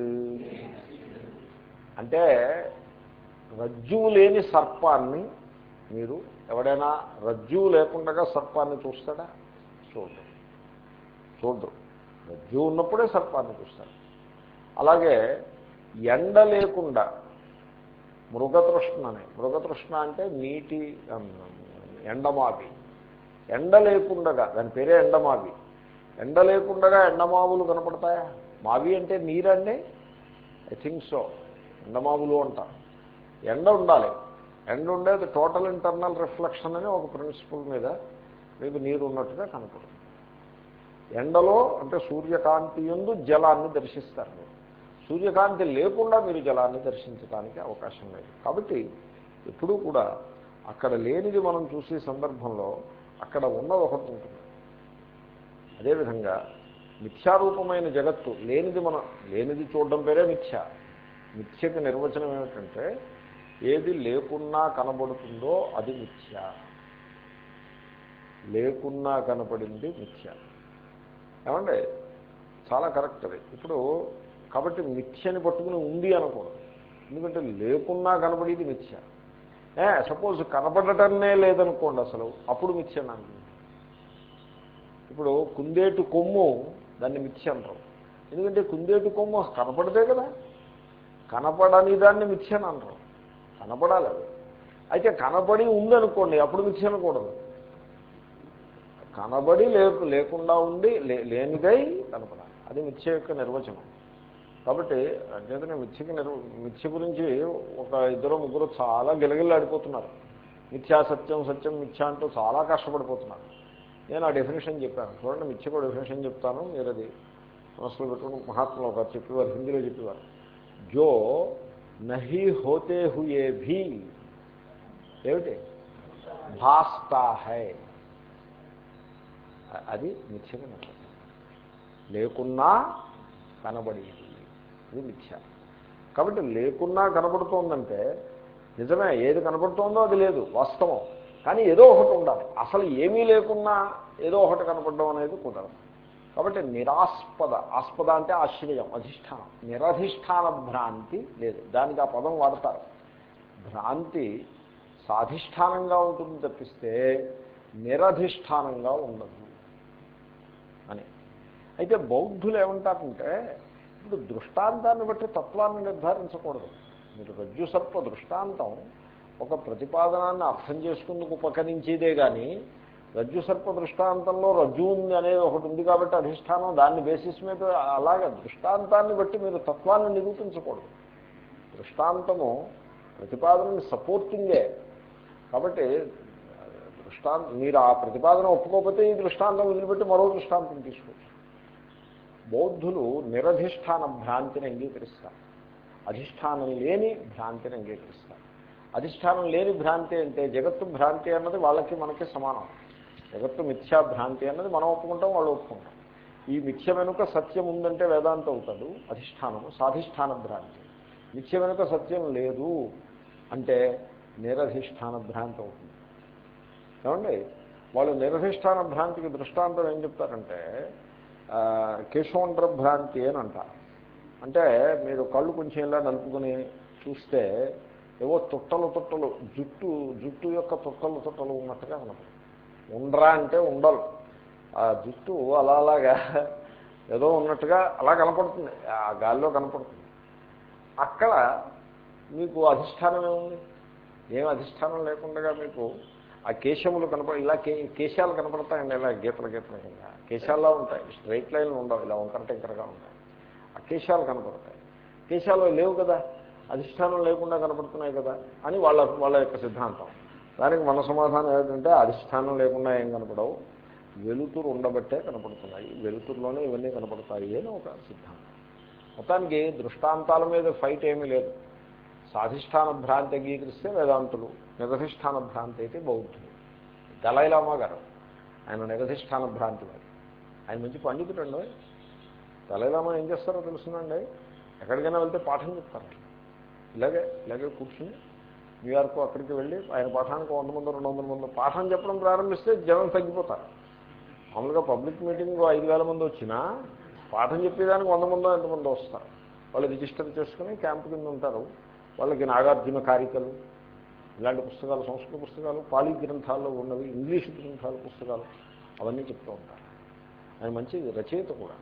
అంటే రజ్జువు లేని సర్పాన్ని మీరు ఎవడైనా రజ్జువు లేకుండా సర్పాన్ని చూస్తాడా? చూడరు చూడరు రజ్జు ఉన్నప్పుడే సర్పాన్ని చూస్తాడు. అలాగే ఎండ లేకుండా మృగతృష్ణ అని మృగతృష్ణ అంటే నీటి ఎండమావి. ఎండ లేకుండగా దాని పేరే ఎండమావి. ఎండ లేకుండగా ఎండమావులు కనపడతాయా? మావి అంటే నీరండి? ఐ థింక్ సో ఎండమావులు అంటారు ఎండ ఉండాలి. ఎండ ఉండేది టోటల్ ఇంటర్నల్ రిఫ్లెక్షన్ అని ఒక ప్రిన్సిపల్ మీద మీకు నీరు ఉన్నట్టుగా కనపడుతుంది. ఎండలో అంటే సూర్యకాంతి ఎందు జలాన్ని దర్శిస్తారు మీరు. సూర్యకాంతి లేకుండా మీరు జలాన్ని దర్శించడానికి అవకాశం లేదు. కాబట్టి ఎప్పుడూ కూడా అక్కడ లేనిది మనం చూసే సందర్భంలో అక్కడ ఉన్న ఒకటి ఉంటుంది. అదేవిధంగా మిథ్యారూపమైన జగత్తు లేనిది మనం లేనిది చూడడం పేరే మిథ్య. మిథ్యకి నిర్వచనం ఏమిటంటే ఏది లేకున్నా కనబడుతుందో అది మిథ్య. లేకున్నా కనపడింది మిథ్య. ఏమండి? చాలా కరెక్ట్ అది. ఇప్పుడు కాబట్టి మిథ్యని పట్టుకుని ఉంది అనకూడదు. ఎందుకంటే లేకున్నా కనబడేది మిథ్య. ఏ సపోజ్ కనపడటమే లేదనుకోండి అసలు అప్పుడు మిథ్య నాకు ఇప్పుడు కుందేటు కొమ్ము దాన్ని మిథ్య అంటారు. ఎందుకంటే కుందేటి కొమ్ము కనపడితే కదా. కనపడని దాన్ని మిథ్య అని అంటారు. కనపడాలి అది. అయితే కనబడి ఉందనుకోండి అప్పుడు మిథ్య అనకూడదు. కనబడి లేకు లేకుండా ఉండి లే- లేనిదై కనపడాలి. అది మిథ్య యొక్క నిర్వచనం. కాబట్టి అంచేతనే మిథ్యకి నిర్వ మిథ్య గురించి ఒక ఇద్దరు ముగ్గురు చాలా గిలగిల్లాడిపోతున్నారు. మిథ్యా సత్యం సత్యం మిథ్య అంటూ చాలా కష్టపడిపోతున్నారు. నేను ఆ డెఫినేషన్ చెప్పాను. చూడండి మిథ్యకు డెఫినేషన్ చెప్తాను. మీరు అది మనసులో పెట్టుకుని మహాత్ములు ఒక చెప్పేవారు హిందీలో చెప్పేవారు. జో నహి హోతే హుయే భీ. ఏమిటి? భాస్తా హై అది మిథ్యగా లేకున్నా కనబడేది. ఇది మిథ్య. కాబట్టి లేకున్నా కనబడుతోందంటే నిజమే ఏది కనబడుతోందో అది లేదు వాస్తవం. కానీ ఏదో ఒకటి ఉండాలి. అసలు ఏమీ లేకున్నా ఏదో ఒకటి కనపడడం అనేది కుదరదు. కాబట్టి నిరాస్పద ఆస్పద అంటే ఆశ్రయం అధిష్టానం. నిరధిష్టాన భ్రాంతి లేదు. దానికి ఆ పదం వాడతారు. భ్రాంతి సాధిష్టానంగా ఉంటుంది తప్పిస్తే నిరధిష్టానంగా ఉండదు అని. అయితే బౌద్ధులు ఏమంటారంటే ఇప్పుడు దృష్టాంతాన్ని బట్టి తత్వాన్ని నిర్ధారించకూడదు. మీరు రజ్జు సర్ప దృష్టాంతం ఒక ప్రతిపాదనాన్ని అర్థం చేసుకుందుకు ఉపకరించేదే కానీ రజ్జు సర్ప దృష్టాంతంలో రజ్జు ఉంది అనేది ఒకటి ఉంది కాబట్టి అధిష్టానం దాన్ని బేసిస్ మీద అలాగే దృష్టాంతాన్ని బట్టి మీరు తత్వాన్ని నిరూపించకూడదు. దృష్టాంతము ప్రతిపాదనని సపోర్టింగే కాబట్టి దృష్టాంత మీరు ఆ ప్రతిపాదన ఒప్పుకోకపోతే ఈ దృష్టాంతం వదిలిపెట్టి మరో దృష్టాంతం తీసుకోవచ్చు. బౌద్ధులు నిరధిష్టాన భ్రాంతిని అంగీకరిస్తారు. అధిష్టానం లేని భ్రాంతిని అంగీకరిస్తారు. అధిష్టానం లేని భ్రాంతి అంటే జగత్తు భ్రాంతి అన్నది వాళ్ళకి మనకి సమానం. జగత్తు మిథ్యా భ్రాంతి అన్నది మనం ఒప్పుకుంటాం వాళ్ళు ఒప్పుకుంటాం. ఈ మిథ్య వెనుక సత్యం ఉందంటే వేదాంత అవుతాడు అధిష్టానము సాధిష్టాన భ్రాంతి. మిథ్య వెనుక సత్యం లేదు అంటే నిరధిష్టాన భ్రాంతి అవుతుంది. ఏమండి? వాళ్ళు నిరధిష్టాన భ్రాంతికి దృష్టాంతం ఏం చెప్తారంటే కేశోండ్ర కేశవండ్ర భ్రాంతి అని అంటారు. అంటే మీరు కళ్ళు కొంచెం ఇలా నలుపుకొని చూస్తే ఏవో తుట్టలు తుట్టలు జుట్టు జుట్టు యొక్క తుట్టలు తుట్టలు ఉన్నట్టుగా ఉన్నది ఉండ్రా అంటే ఉండలు ఆ జుట్టు అలా అలాగా ఏదో ఉన్నట్టుగా అలా కనపడుతుంది. ఆ గాల్లో కనపడుతుంది. అక్కడ మీకు అధిష్టానం ఏముంది? ఏం అధిష్టానం లేకుండా మీకు ఆ కేశములు కనపడ ఇలా కే కేశాలు కనపడతాయండి ఇలా గీతల గీతల కింద. కేశాల్లో ఉంటాయి స్ట్రైట్ లైన్లు ఉండవు ఇలా వంకర టెంకరగా ఉంటాయి. ఆ కేశాలు కనపడతాయి. కేశాలు లేవు కదా? అధిష్టానం లేకుండా కనపడుతున్నాయి కదా అని వాళ్ళ వాళ్ళ యొక్క సిద్ధాంతం. దానికి మన సమాధానం ఏంటంటే అధిష్టానం లేకుండా ఏం కనపడవు. వెలుతురు ఉండబట్టే కనపడుతున్నాయి. వెలుతురులోనే ఇవన్నీ కనపడతాయి అని ఒక సిద్ధాంతం. మొత్తానికి దృష్టాంతాల మీద ఫైట్ ఏమీ లేదు. సాధిష్టాన భ్రాంతి అంగీకరిస్తే వేదాంతులు నిరధిష్టాన భ్రాంతి అయితే బౌద్ధులు. దళైలామా గారు ఆయన నిరధిష్టాన భ్రాంతి వారు. ఆయన మంచి పండితుడు అండి. దళైలామా ఏం చేస్తారో తెలుసునండి. ఎక్కడికైనా వెళ్తే పాఠం చెప్తారు. ఇలాగే ఇలాగే కూర్చుని న్యూయార్క్ అక్కడికి వెళ్ళి ఆయన పాఠానికి వంద మంది రెండు వందల మంది పాఠం చెప్పడం ప్రారంభిస్తే జనం తగ్గిపోతారు. మామూలుగా పబ్లిక్ మీటింగ్ ఐదు వేల మంది వచ్చినా పాఠం చెప్పేదానికి వంద మందో ఎంతమంది వస్తారు. వాళ్ళు రిజిస్టర్ చేసుకుని క్యాంపు కింద ఉంటారు. వాళ్ళకి నాగార్జున కారికలు ఇలాంటి పుస్తకాలు సంస్కృత పుస్తకాలు పాలి గ్రంథాల్లో ఉన్నవి ఇంగ్లీష్ గ్రంథాలు పుస్తకాలు అవన్నీ చెప్తూ ఉంటారు. ఆయన మంచి రచయిత కూడా.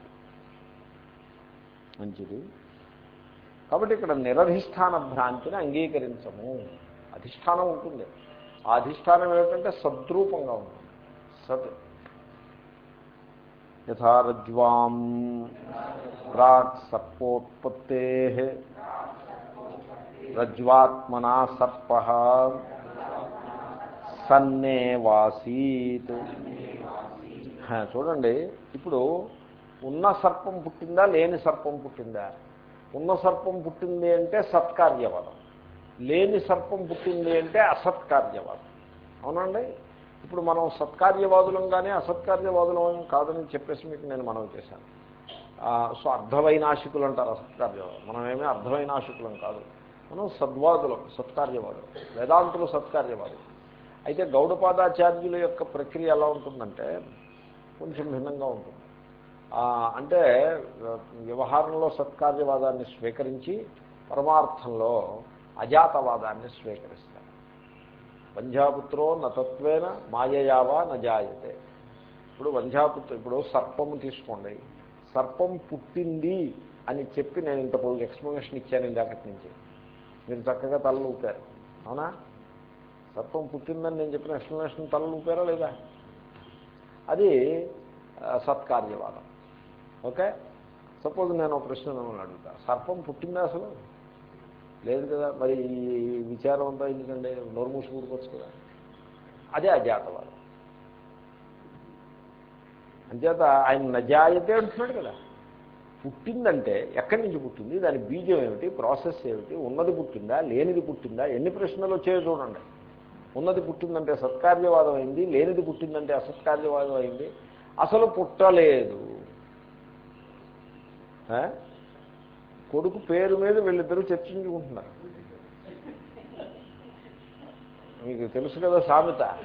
మంచిది. కాబట్టి ఇక్కడ నిరధిష్టాన భ్రాంతిని అంగీకరించము. అధిష్టానం ఉంటుంది. ఆ అధిష్టానం ఏమిటంటే సద్రూపంగా ఉంటుంది. సత్ యథారజ్వాం ప్రాక్ సర్పోత్పత్తే రజ్వాత్మనా సర్ప సన్నే వాసీత్ చూడండి ఇప్పుడు ఉన్న సర్పం పుట్టిందా లేని సర్పం పుట్టిందా? ఉన్న సర్పం పుట్టింది అంటే సత్కార్యవాదం. లేని సర్పం పుట్టింది అంటే అసత్కార్యవాదం. అవునండి? ఇప్పుడు మనం సత్కార్యవాదులంగానే అసత్కార్యవాదులం కాదని చెప్పేసి మీకు నేను మనం చేశాను. సో అర్ధవైనాశికులు అంటారు అసత్కార్యవాదం. మనమేమీ అర్ధవైనాశికులం కాదు. మనం సద్వాదులం సత్కార్యవాదులం. వేదాంతులు సత్కార్యవాదులు. అయితే గౌడపాదాచార్యుల యొక్క ప్రక్రియ ఎలా ఉంటుందంటే కొంచెం భిన్నంగా ఉంటుంది. అంటే వ్యవహారంలో సత్కార్యవాదాన్ని స్వీకరించి పరమార్థంలో అజాతవాదాన్ని స్వీకరిస్తారు. వంధ్యాపుత్రో నతత్వేన మాయయావా నజాయతే ఇప్పుడు వంధ్యాపుత్ర ఇప్పుడు సర్పము తీసుకోండి. సర్పం పుట్టింది అని చెప్పి నేను ఇంత పొడుగు ఎక్స్ప్లెనేషన్ ఇచ్చాను ఇందాకటి నుంచి. మీరు చక్కగా తలలు ఊపారు. అవునా? సర్పం పుట్టిందని నేను చెప్పిన ఎక్స్ప్లెనేషన్ తలలు ఊపారా లేదా? అది సత్కార్యవాదం. ఓకే? సపోజ్ నేను ఒక ప్రశ్న అడుగుతా. సర్పం పుట్టిందా అసలు? లేదు కదా మరి ఈ విచారం అంతా ఎందుకంటే నోరు మూసి కూడుకోవచ్చు కదా. అదే అజాతవాదం. అంచేత ఆయన నజాయతే అంటున్నాడు కదా. పుట్టిందంటే ఎక్కడి నుంచి పుట్టింది? దాని బీజం ఏమిటి? ప్రాసెస్ ఏమిటి? ఉన్నది పుట్టిందా? లేనిది పుట్టిందా? ఎన్ని ప్రశ్నలు వచ్చాయో చూడండి. ఉన్నది పుట్టిందంటే సత్కార్యవాదం అయింది లేనిది పుట్టిందంటే అసత్కార్యవాదం అయింది. అసలు పుట్టలేదు. కొడుకు పేరు మీద వీళ్ళిద్దరూ చర్చించుకుంటున్నారు. మీకు తెలుసు కదా సామెత.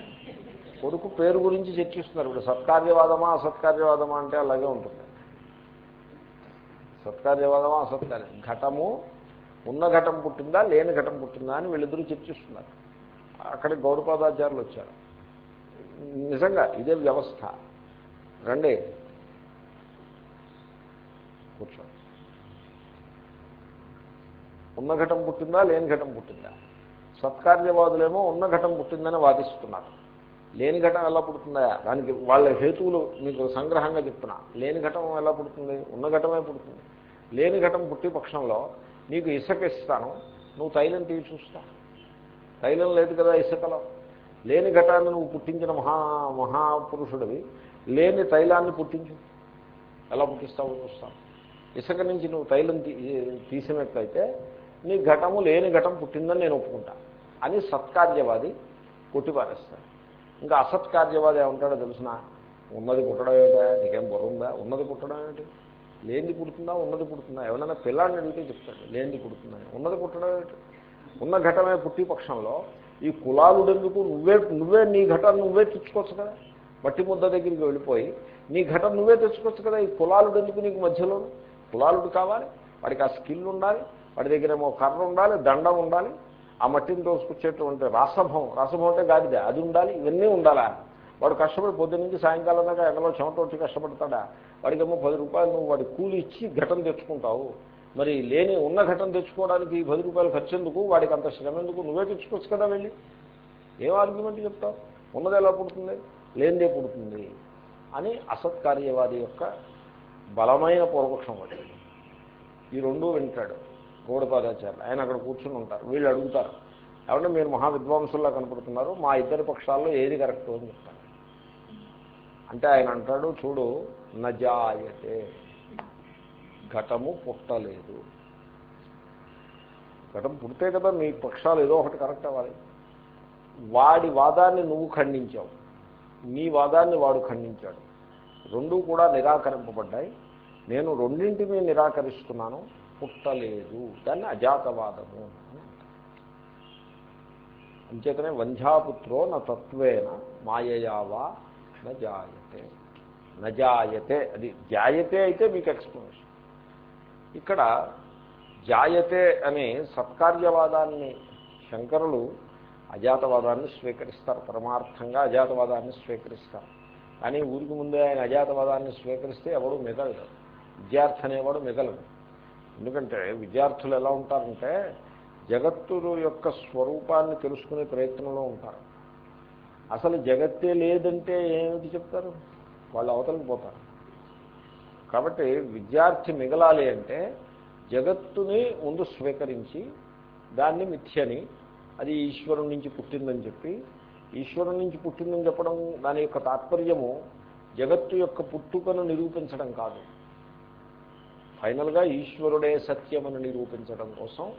కొడుకు పేరు గురించి చర్చిస్తున్నారు. ఇప్పుడు సత్కార్యవాదమా అసత్కార్యవాదమా అంటే అలాగే ఉంటుంది. సత్కార్యవాదమా అసత్కార్యం ఘటము ఉన్న ఘటం పుట్టిందా లేని ఘటం పుట్టిందా అని వీళ్ళిద్దరూ చర్చిస్తున్నారు. అక్కడికి గౌరవపాదాచారులు వచ్చారు. నిజంగా ఇదే వ్యవస్థ. రండి కూర్చోండి ఉన్న ఘటం పుట్టిందా లేని ఘటం పుట్టిందా? సత్కార్యవాదులేమో ఉన్న ఘటం పుట్టిందని వాదిస్తున్నారు. లేని ఘటం ఎలా పుడుతుందా? దానికి వాళ్ళ హేతువులు మీకు సంగ్రహంగా చెప్తున్నా. లేని ఘటం ఎలా పుడుతుంది? ఉన్న ఘటమే పుడుతుంది. లేని ఘటం పుట్టి పక్షంలో నీకు ఇసుక ఇస్తాను నువ్వు తైలం తీసి చూస్తా. తైలం లేదు కదా ఇసుకలో. లేని ఘటాన్ని నువ్వు పుట్టించిన మహా మహాపురుషుడివి. లేని తైలాన్ని పుట్టించు. ఎలా పుట్టిస్తావో చూస్తాను. ఇసుక నుంచి నువ్వు తైలం తీ తీసినట్లయితే నీ ఘటము లేని ఘటం పుట్టిందని నేను ఒప్పుకుంటా. అని సత్కార్యవాది కొట్టిపారేస్తాడు. ఇంకా అసత్కార్యవాది ఏమంటాడో తెలిసిన? ఉన్నది పుట్టడం ఏమిటా నీకేం బుర్ర ఉందా? ఉన్నది పుట్టడం ఏమిటి లేనిది పుడుతుందా? ఉన్నది పుడుతుందా? ఎవరైనా పిల్లాడిని అడిగితే చెప్తాడు. లేనిది పుడుతుందని ఉన్నది పుట్టడం ఏమిటి ఉన్న ఘటమే పుట్టి పక్షంలో ఈ కులాలు ఎందుకు నువ్వే నువ్వే నీ ఘటాన్ని నువ్వే తెచ్చుకోవచ్చు కదా? మట్టి ముద్ద దగ్గరికి వెళ్ళిపోయి నీ ఘటన నువ్వే తెచ్చుకోవచ్చు కదా? ఈ కులాలు ఎందుకు నీకు మధ్యలో కులాలుడు కావాలి వాడికి ఆ స్కిల్ ఉండాలి వాడి దగ్గర ఏమో కర్ర ఉండాలి దండం ఉండాలి ఆ మట్టిని తోసుకొచ్చేటువంటి రాసభం రాసభం అంటే గాడిద అది ఉండాలి ఇవన్నీ ఉండాలా? వాడు కష్టపడి పొద్దున్న నుంచి సాయంకాలం దాకా ఎండలో చెమట వచ్చి కష్టపడతాడా? వాడికేమో పది రూపాయలు నువ్వు వాడి కూలి ఇచ్చి ఘటన తెచ్చుకుంటావు. మరి లేని ఉన్న ఘటన తెచ్చుకోవడానికి ఈ పది రూపాయలు ఖర్చు ఎందుకు వాడికి అంత శ్రమ ఎందుకు? నువ్వే తెచ్చుకోవచ్చు కదా వెళ్ళి. ఏం ఆర్గ్యుమెంట్ చెప్తావు? ఉన్నది ఎలా పుడుతుంది? లేనిదే పుడుతుంది. అని అసత్కార్యవాది యొక్క బలమైన పూర్వపక్షం ఒకటి ఈ రెండు వింటాడు గౌడపాదాచార్యులు ఆయన అక్కడ కూర్చుని ఉంటారు. వీళ్ళు అడుగుతారు ఏమంటే మీరు మహా విద్వాంసుల్లా కనపడుతున్నారు. మా ఇద్దరి పక్షాల్లో ఏది కరెక్ట్ అని చెప్తాను అంటే ఆయన అంటాడు చూడు నజాయతే. ఘటము పుట్టలేదు. ఘటం పుడితే కదా మీ పక్షాలు ఏదో ఒకటి కరెక్ట్ అవ్వాలి. వాడి వాదాన్ని నువ్వు ఖండించావు. నీ వాదాన్ని వాడు ఖండించాడు. రెండూ కూడా నిరాకరింపబడ్డాయి. నేను రెండింటినీ నిరాకరిస్తున్నాను. పుట్టలేదు. దాన్ని అజాతవాదము అని అంచేతనే వంధ్యాపుత్రో నా తత్వేన మాయయావా నజాయతే నజాయతే అది జాయతే అయితే మీకు ఎక్స్ప్లెనేషన్. ఇక్కడ జాయతే అనే సత్కార్యవాదాన్ని శంకరులు అజాతవాదాన్ని స్వీకరిస్తారు. పరమార్థంగా అజాతవాదాన్ని స్వీకరిస్తారు. కానీ ఊరికి ముందే ఆయన అజాతవాదాన్ని స్వీకరిస్తే ఎవడు మిగలడు. విద్యార్థి అనేవాడు మిగలడు. ఎందుకంటే విద్యార్థులు ఎలా ఉంటారంటే జగత్తులు యొక్క స్వరూపాన్ని తెలుసుకునే ప్రయత్నంలో ఉంటారు. అసలు జగత్తే లేదంటే ఏమిటి చెప్తారు? వాళ్ళు అవతలకి పోతారు. కాబట్టి విద్యార్థి మిగలాలి అంటే జగత్తుని ముందు స్వీకరించి దాన్ని మిథ్యని అది ఈశ్వరుడి నుంచి పుట్టిందని చెప్పి ఈశ్వరుడి నుంచి పుట్టిందని చెప్పడం దాని యొక్క తాత్పర్యము జగత్తు యొక్క పుట్టుకను నిరూపించడం కాదు. ఫైనల్గా ఈశ్వరుడే సత్యమని నిరూపించడం కోసం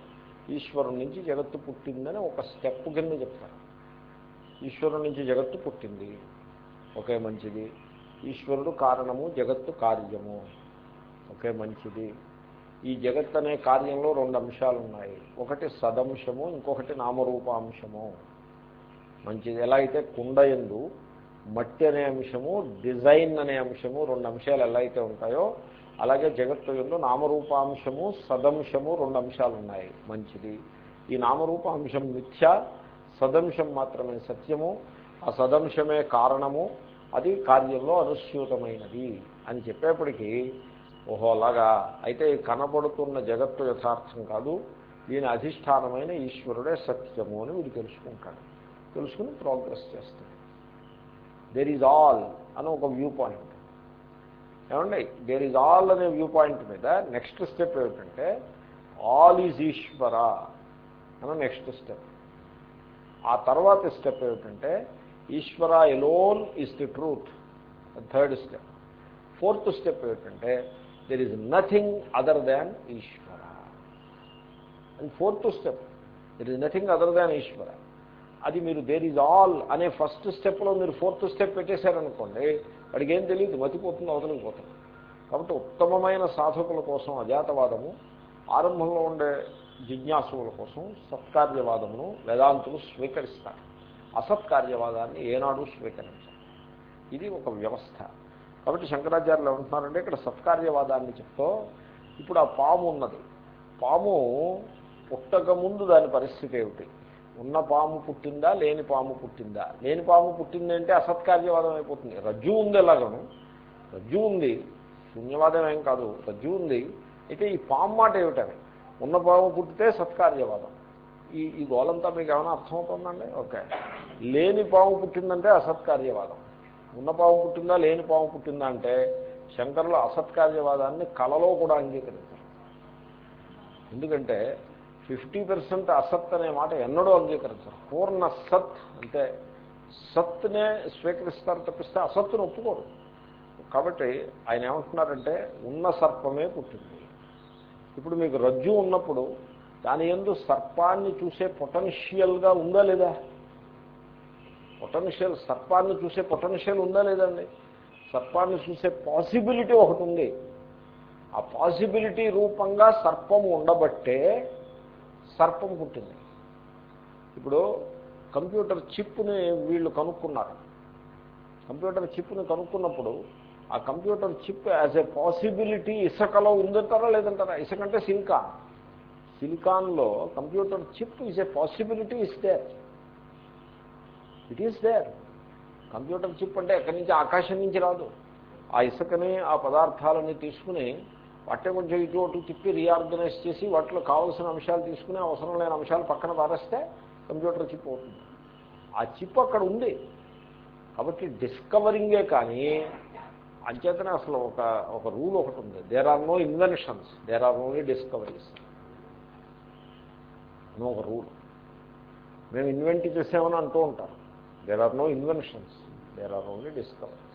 ఈశ్వరుని నుంచి జగత్తు పుట్టిందని ఒక స్టెప్ కింద చెప్తారు. ఈశ్వరుడు నుంచి జగత్తు పుట్టింది. ఒకే మంచిది. ఈశ్వరుడు కారణము జగత్తు కార్యము. ఒకే మంచిది. ఈ జగత్ అనే కార్యంలో రెండు అంశాలు ఉన్నాయి ఒకటి సదంశము ఇంకొకటి నామరూపాంశము. మంచిది. ఎలా అయితే కుండ ఎందు మట్టి అనే అంశము డిజైన్ అనే అంశము రెండు అంశాలు ఎలా అయితే ఉంటాయో అలాగే జగత్తు ఎందు నామరూపాంశము సదంశము రెండు అంశాలు ఉన్నాయి మంచిది. ఈ నామరూపాంశం మిథ్య సదంశం మాత్రమే సత్యము ఆ సదంశమే కారణము అది కార్యంలో అనుస్యూతమైనది అని చెప్పేప్పటికీ ఓహో అలాగా. అయితే ఈ కనబడుతున్న జగత్తు యథార్థం కాదు దీని అధిష్టానమైన ఈశ్వరుడే సత్యము అని వీడు తెలుసుకుంటాడు తెలుసుకుని ప్రోగ్రెస్ చేస్తాడు దేర్ ఈజ్ ఆల్ అని ఒక వ్యూ పాయింట్. ఏమండి? దేర్ ఈజ్ ఆల్ అనే వ్యూ పాయింట్ మీద నెక్స్ట్ స్టెప్ ఏమిటంటే ఆల్ ఈజ్ ఈశ్వర అని నెక్స్ట్ స్టెప్ ఆ తర్వాత స్టెప్ ఏమిటంటే Ishwara alone is the truth third step fourth step ఏమిటంటే there is nothing other than Ishwara and fourth step there is nothing other than Ishwara అది మీరు there is all అనే first స్టెప్లో మీరు fourth step పెట్టేశారనుకోండి వాడికి ఏం తెలియదు మతిపోతుంది అవతలకి పోతుంది. కాబట్టి ఉత్తమమైన సాధకుల కోసం అజాతవాదము ఆరంభంలో ఉండే జిజ్ఞాసుల కోసం సత్కార్యవాదమును వేదాంతులు స్వీకరిస్తారు. అసత్కార్యవాదాన్ని ఏనాడు స్వీకరించారు. ఇది ఒక వ్యవస్థ. కాబట్టి శంకరాచార్యులు ఏమంటున్నారంటే ఇక్కడ సత్కార్యవాదాన్ని చెప్తూ ఇప్పుడు ఆ పాము ఉన్నది. పాము పుట్టక ముందు దాని పరిస్థితి ఏమిటి? ఉన్న పాము పుట్టిందా లేని పాము పుట్టిందా? లేని పాము పుట్టిందంటే అసత్కార్యవాదం అయిపోతుంది. రజ్జు ఉంది ఎలాగను? రజ్జు ఉంది. శూన్యవాదం ఏం కాదు. రజ్జు ఉంది. అయితే ఈ పాము మాట ఏమిటని? ఉన్న పాము పుట్టితే సత్కార్యవాదం. ఈ ఈ గోలంతా మీకు ఏమైనా అర్థమవుతుందండి? ఓకే. లేని పాము పుట్టిందంటే అసత్కార్యవాదం. ఉన్న పాము పుట్టిందా లేని పాము పుట్టిందా అంటే శంకరులు అసత్కార్యవాదాన్ని కళలో కూడా అంగీకరించారు. ఎందుకంటే ఫిఫ్టీ పర్సెంట్ అసత్ అనే మాట ఎన్నడూ అంగీకరించరు. పూర్ణ సత్ అంటే సత్నే స్వీకరిస్తారు తప్పిస్తే అసత్తును ఒప్పుకోరు. కాబట్టి ఆయన ఏమంటున్నారంటే ఉన్న సర్పమే పుట్టింది. ఇప్పుడు మీకు రజ్జు ఉన్నప్పుడు దాని ఎందు సర్పాన్ని చూసే పొటెన్షియల్గా ఉందా లేదా? పొటెన్షియల్ సర్పాన్ని చూసే పొటెన్షియల్ ఉందా లేదండి? సర్పాన్ని చూసే పాసిబిలిటీ ఒకటి ఉంది. ఆ పాసిబిలిటీ రూపంగా సర్పము ఉండబట్టే సర్పం పుట్టింది ఇప్పుడు కంప్యూటర్ చిప్ని వీళ్ళు కనుక్కున్నారు. కంప్యూటర్ చిప్ని కనుక్కున్నప్పుడు ఆ computer chip as a possibility ఇసుకలో ఉందంటారా లేదంటారా? ఇసుక అంటే silicon. సిలికాన్లో computer chip is a possibility is there. It is there computer chip అంటే ఎక్కడి నుంచి? ఆకాశం నుంచి రాదు. ఆ ఇసుకని ఆ పదార్థాలని తీసుకుని వాటే కొంచెం ఇటు అటు తిప్పి రీఆర్గనైజ్ చేసి వాటిలో కావాల్సిన అంశాలు తీసుకుని అవసరం లేని అంశాలు పక్కన పారేస్తే కంప్యూటర్ చిప్ అవుతుంది. ఆ చిప్ అక్కడ ఉంది. కాబట్టి డిస్కవరింగే కానీ అంచేతనే అసలు ఒక ఒక రూల్ ఒకటి ఉంది. There are no inventions there are only discoveries అని ఒక రూల్. మేము ఇన్వెంట్ చేసామని అంటూ ఉంటారు. There are no inventions there are only discoveries